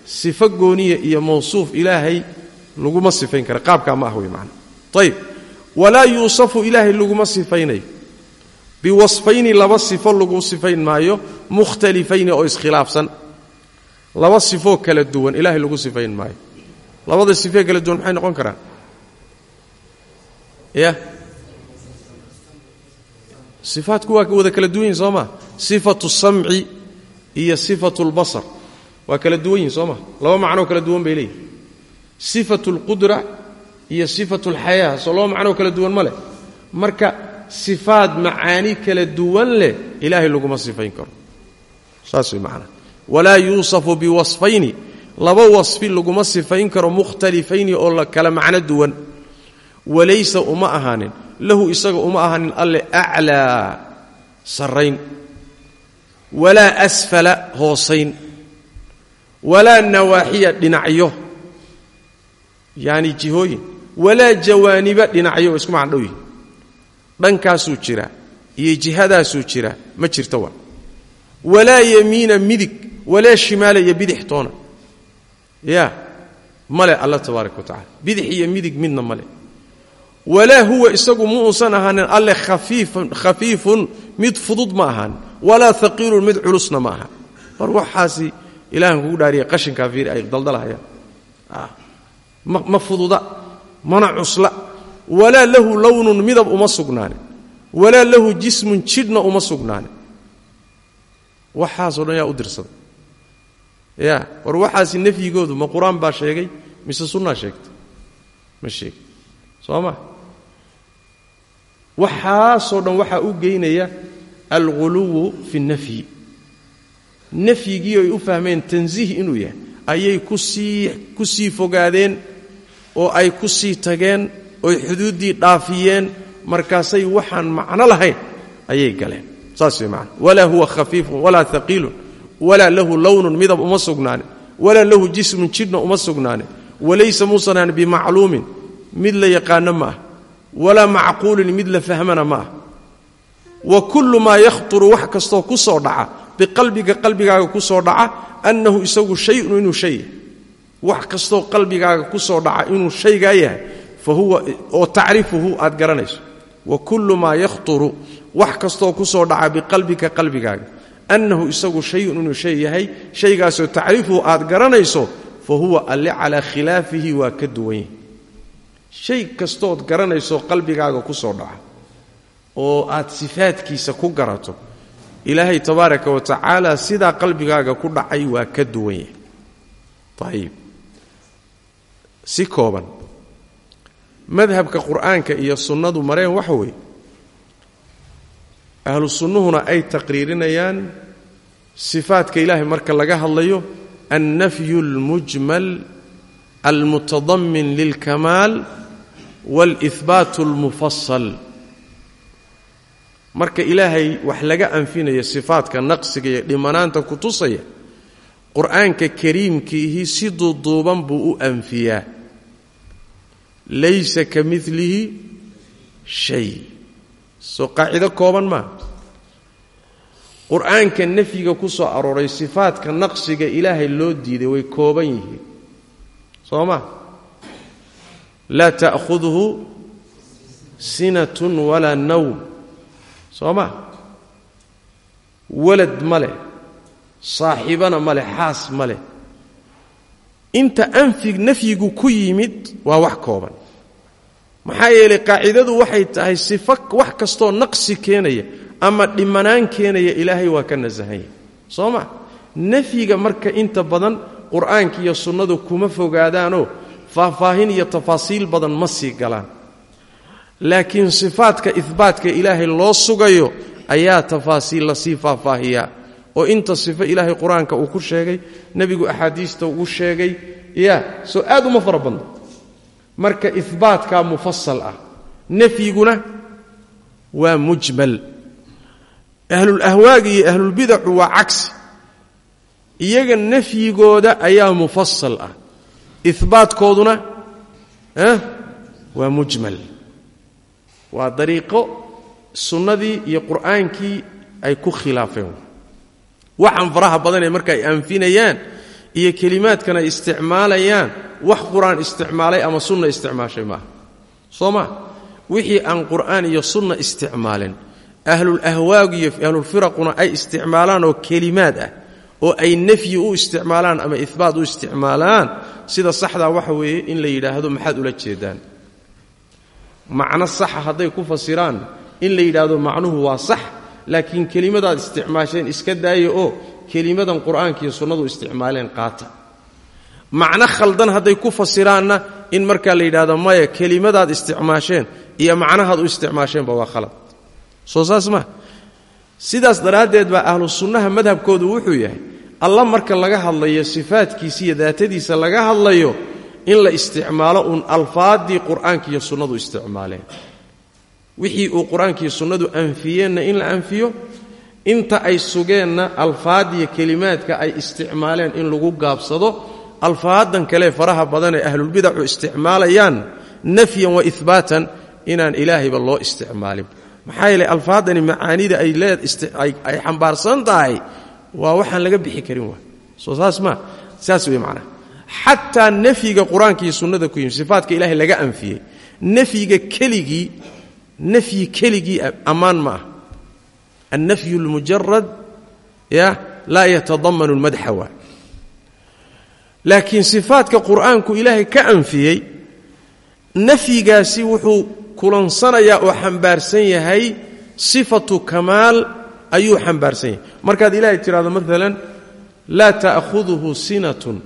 sifo gooniya iyo mawsuuf ilaahay laguma sifayn kara. Qaabkaa ma ah wey macana ayib walaa yuusafu ilaahay laguma sifaynayo. Biwasfayni laba sifo lagu sifayn maayo mukhtalifayni oo iskhilaafsan. Laba sifoo kala duwan ilaahay lagu sifayn maayo. Labada sifee kala duwan maxay noqon karaan ya. Sifaatku waa wada kala duwan yihiin sifatu samci iyo sifatu lbasar waa kala duwan yihiin soo maa laba macnoo kala duwan bay leeyihiin sifatu lqudra iyo sifatu alxayaa soo laba macnoo kala duwan ma leh. Marka sifaad macaani kala duwan leh ilaahay laguma sifayn karo. Saas way macnaa walaa yuusafu biwasfayni. Laba wasfi laguma sifayn karo mukhtalifayni oo la kala macno duwan walaysa uma ahaanin lahu isaga uma ahaanin alle aclaa sarrayn. Walaa asfala hoosayn. Walaa nawaaxiya dhinacyo. Yacni jihooyin. Walaa jawaaniba dhinacyo oo isku macno dhow yihiin dhankaasuu jiraa iyo jihadaasuu jiraa ma jirto waa walaa yamiina midig. Walaa shimaala iyo bidix toona. Ya male alla tabaaraka wa bidix iyo midig midna male walaa huwa isagu ma uusan ahaanin alle khafiifun mid fudud ma ahaanin walaa haqiilun mid culusna ma aha war waxaasi ilahan kugu dhaariya qashinkaa fiiri ay daldalahayaan. Ma fududa mana cusla. Walaa lahu lownun midab uma sugnaanin walaa lahu jismun jidhna uma sugnaanin waxaasoo dhan yaa u dirsada ya war waxaasi nafyigoodu ma qur'aan baa sheegay mise sunnaa waxaasoo dhan waxaa u geynaya alghuluwu fi اnnafyi nafyigii ay u fahmeen tansiih inuu yahay ayay ku sii fogaadeen oo ay ku sii tageen oy xuduuddii dhaafiyeen markaasay waxaan macno lahayn ayay galeen. Saas way macana walaa huwa khafiifun walaa haqiilun walaa lahu lownun midab uma sugnaanin walaa lahu jismun jidhna uma sugnaanin walaysa muusanaan bimacluumin mid la yaqaano ma ah walaa macquulin mid la fahmana ma ah wa kullu maa yakhturu wax kastoo ku soo dhaca biqalbiga qalbigaaga ku soo dhaca annahu isagu shayun inuu shay yahay. Wax kastoo qalbigaaga ku soo dhaca inuu shaygaa yahay fa oo tacrifuhu aad garanayso. Wa kullu maa yakhturu wax kastoo ku soo dhaca biqalbika qalbigaaga annahu isagu shayun inuu shay yahay. Shaygaasoo tacrifuhu aad garanayso fa huwa alle calaa khilaafihi waa ka duwan yahay shay kastood garanayso qalbigaaga ku soo dhaca oo aad sifaadkiisa ku garato ilaahay tabaaraka wa tacaala sidaa qalbigaaga ku dhacay waa ka duwan yahay. Ayib si kooban madhabka qur'aanka iyo sunnadu mareen waxa weeye ahlu sunnuhuna ay taqriirinayaan sifaadka ilaahay marka laga hadlayo annafyu almujmal almutadamin lilkamaal waalihbaatu almufasal marka ilaahay wax laga anfinayo sifaadka naqsiga iyo dhimanaanta ku tusaya qur'aanka kariimkiihi si duuduuban buu u anfiyaa. Laysa ka milihi shay. Soo qaacido kooban maa qur'aanka nafyiga ku soo arooray sifaadka naqsiga ilaahay loo diiday way kooban yihiin. Soo ma laa ta'khudhu sinatun walaa nawm soo ma walad ma leh saaxiibana ma leh xaas ma leh inta anfig nafyigu ku yimid waa wax kooban maxaa yeelay qaacidadu waxay tahay sifo wax kastoo naqsi keenaya ama dhimanaan keenaya ilaahay waa ka nasahanya soo ma nafyiga marka inta badan qur'aanka sunnadu kuma fogaadaanoo faahfaahin iyo tafaasiil badan ma sii galaan. Laakiin sifaadka ihbaatka ilaahay loo sugayo ayaa tafaasiil la sii faahfaahiyaa. Oo inta sifo ilaahay qur'aanka uu ku sheegay nebigu axaadiista ugu sheegay ya soo aad uma fara badno marka ihbaatkaa mufasal ah nafyiguna waa mujmal. Ahlulahwaagi iyo ahlulbidacu waa cagsi. Iyaga nafyigooda ayaa mufasal ah ihbaatkooduna waa mujmal. waa dariiqo sunnadii iyo qur'aankii ay ku khilaafeen. Waxaan faraha badanee marka ay anfinayaan iyo kelimaadkan ay isticmaalayaan wax qur'aan isticmaalay ama sunna isticmaashay maaha. Soo maa wixii aan qur'aan iyo sunna isticmaalin ahlulahwaag iyo ahlulfiraquna ay isticmaalaan oo kelimaad ah oo ay nafyi u isticmaalaan ama ihbaat u isticmaalaan sida saxdaa waxa weeye in la yidhaahdo maxaad ula jeedaan. Macno saxa hadday ku fasiraan in la yidhaahdo macnuhu waa sax laakiin kelimadaad isticmaasheen iska daaya oo kelimadan qur'aanka iyo sunnadu isticmaaleen qaata. Macno khaldan hadday ku fasiraanna in markaa la yidhahdo maya kelimadaad isticmaasheen iyo macnahaad u isticmaasheenba waa khalad. Soo saas maa sidaas daraaddeed baa ahlu sunnaha madhabkoodu wuxuu yahay alla marka laga hadlayo sifaadkiisa iyo daatadiisa laga hadlayo in la isticmaalo uun alfaaddii qur'aanka iyo sunnadu isticmaaleen. Wixii uu qur'aanka iyo sunnadu anfiyeenna in la anfiyo inta ay sugeenna alfaadiyo kelimaadka ay isticmaaleen in lagu gaabsado alfaadan kale faraha badan ee ahlulbidacu isticmaalayaan nafyan wa ihbaatan inaan ilaahayba loo isticmaalin. Maxaa yeelay alfaadani macaanida ay xambaarsan tahay waa waxaan laga bixi karin waa. Soo saas maa saas wey macnaha xataa nafyiga qur'aanka iyo sunnada ku yimi sifaatka ilaahay laga anfiyey nafyiga keligii nafyi keligii ammaan ma ah. Annafyu اlmujarad ya laa yatadamanu اlmadxa waa laakiin qur'aanku ilaahay ka anfiyey nafyigaasi wuxuu kulansanayaa oo xambaarsan yahay sifatu kamaal ayuu xambaarsan yahay. Markaad ilaahay tidhahdo maalan laa ta'khuduhu sinatun.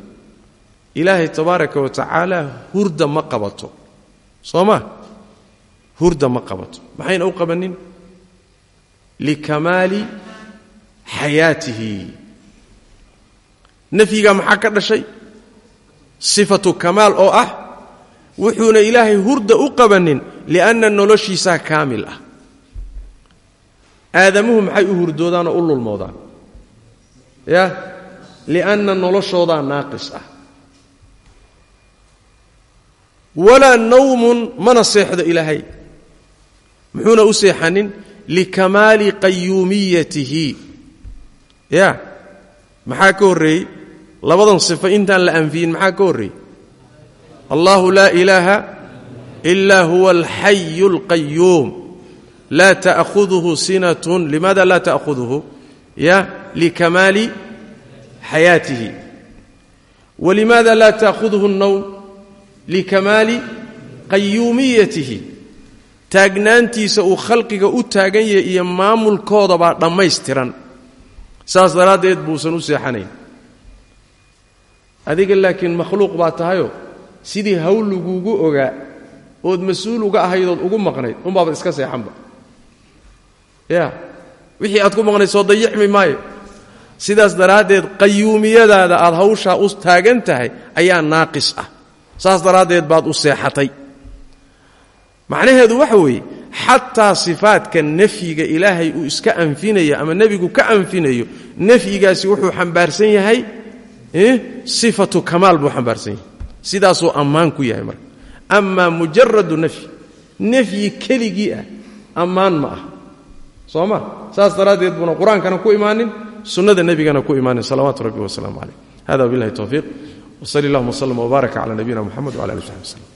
Ilaahay tabaaraka wa tacaala hurda ma qabato. Soo ma? Hurda ma qabato. Maxayna u qabanin? Likamaali xayaatihi nafyigaa maxaa ka dhashay? Sifatu kamaal oo ah wuxuuna ilaahay hurda u qabanin lianna noloshiisaa kaamil ah aadamuhu maxay u hurdoodaan oo u lulmoodaan? Ya? Lianna noloshoodaa naaqis ah. Walaa nawmun mana seexdo ilaahay. Muxuuna u seexanin likamaali qayuumiyatihi ya? Maxaa ka horreeyey? Labadan sifo intaan la anfiyin maxaa ka horreeyey? Allahu laa ilaaha ilaa huwa alxayu alqayuum laa ta'khuduhu sinatun limaada laa ta'khuduhu ya likamaali xayaatihi walimaada laa ta'khuduhu اnnowm likamaali qayuumiyatihi taagnaantiisa uu khalqiga u taagan yahay iyo maamulkoodabaa dhammaystiran saas daraaddeed buusan u seexanayn adiga laakiin makhluuq baa tahayoo sidii hawl laguugu ogaa ood mas'uul uga ahaydood ugu maqnayd unbaabad iska seexanba ya. Wixii aad ku maqnayd soo dayixmi maayo. Sidaas daraaddeed qayuumiyadaada aad hawshaa u taagan tahay ayaa naaqis ah. Saas daraaddeed baad u seexatay. Macnaheedu waxa weeye xataa sifaadka nafyiga ilaahay uu iska anfinayo ama nebigu ka anfinayo nafyigaasi wuxuu xambaarsan yahay sifatu kamaal buu xambaarsan yahay. Sidaasuu ammaan ku yahay marka. Amaa mujaradu nafyi. Nafyi keligii ah ammaan ma ah soo ma saas daraaddeed buuna qur'aankana ku imaanin sunnada nebigana ku imaanin salawaatu rabbi wasalaamu calayh hada wabillahi towfiiq wsali allahuma wslm wbaaraka cala nabiyina muxamed wala ali saxbi wslem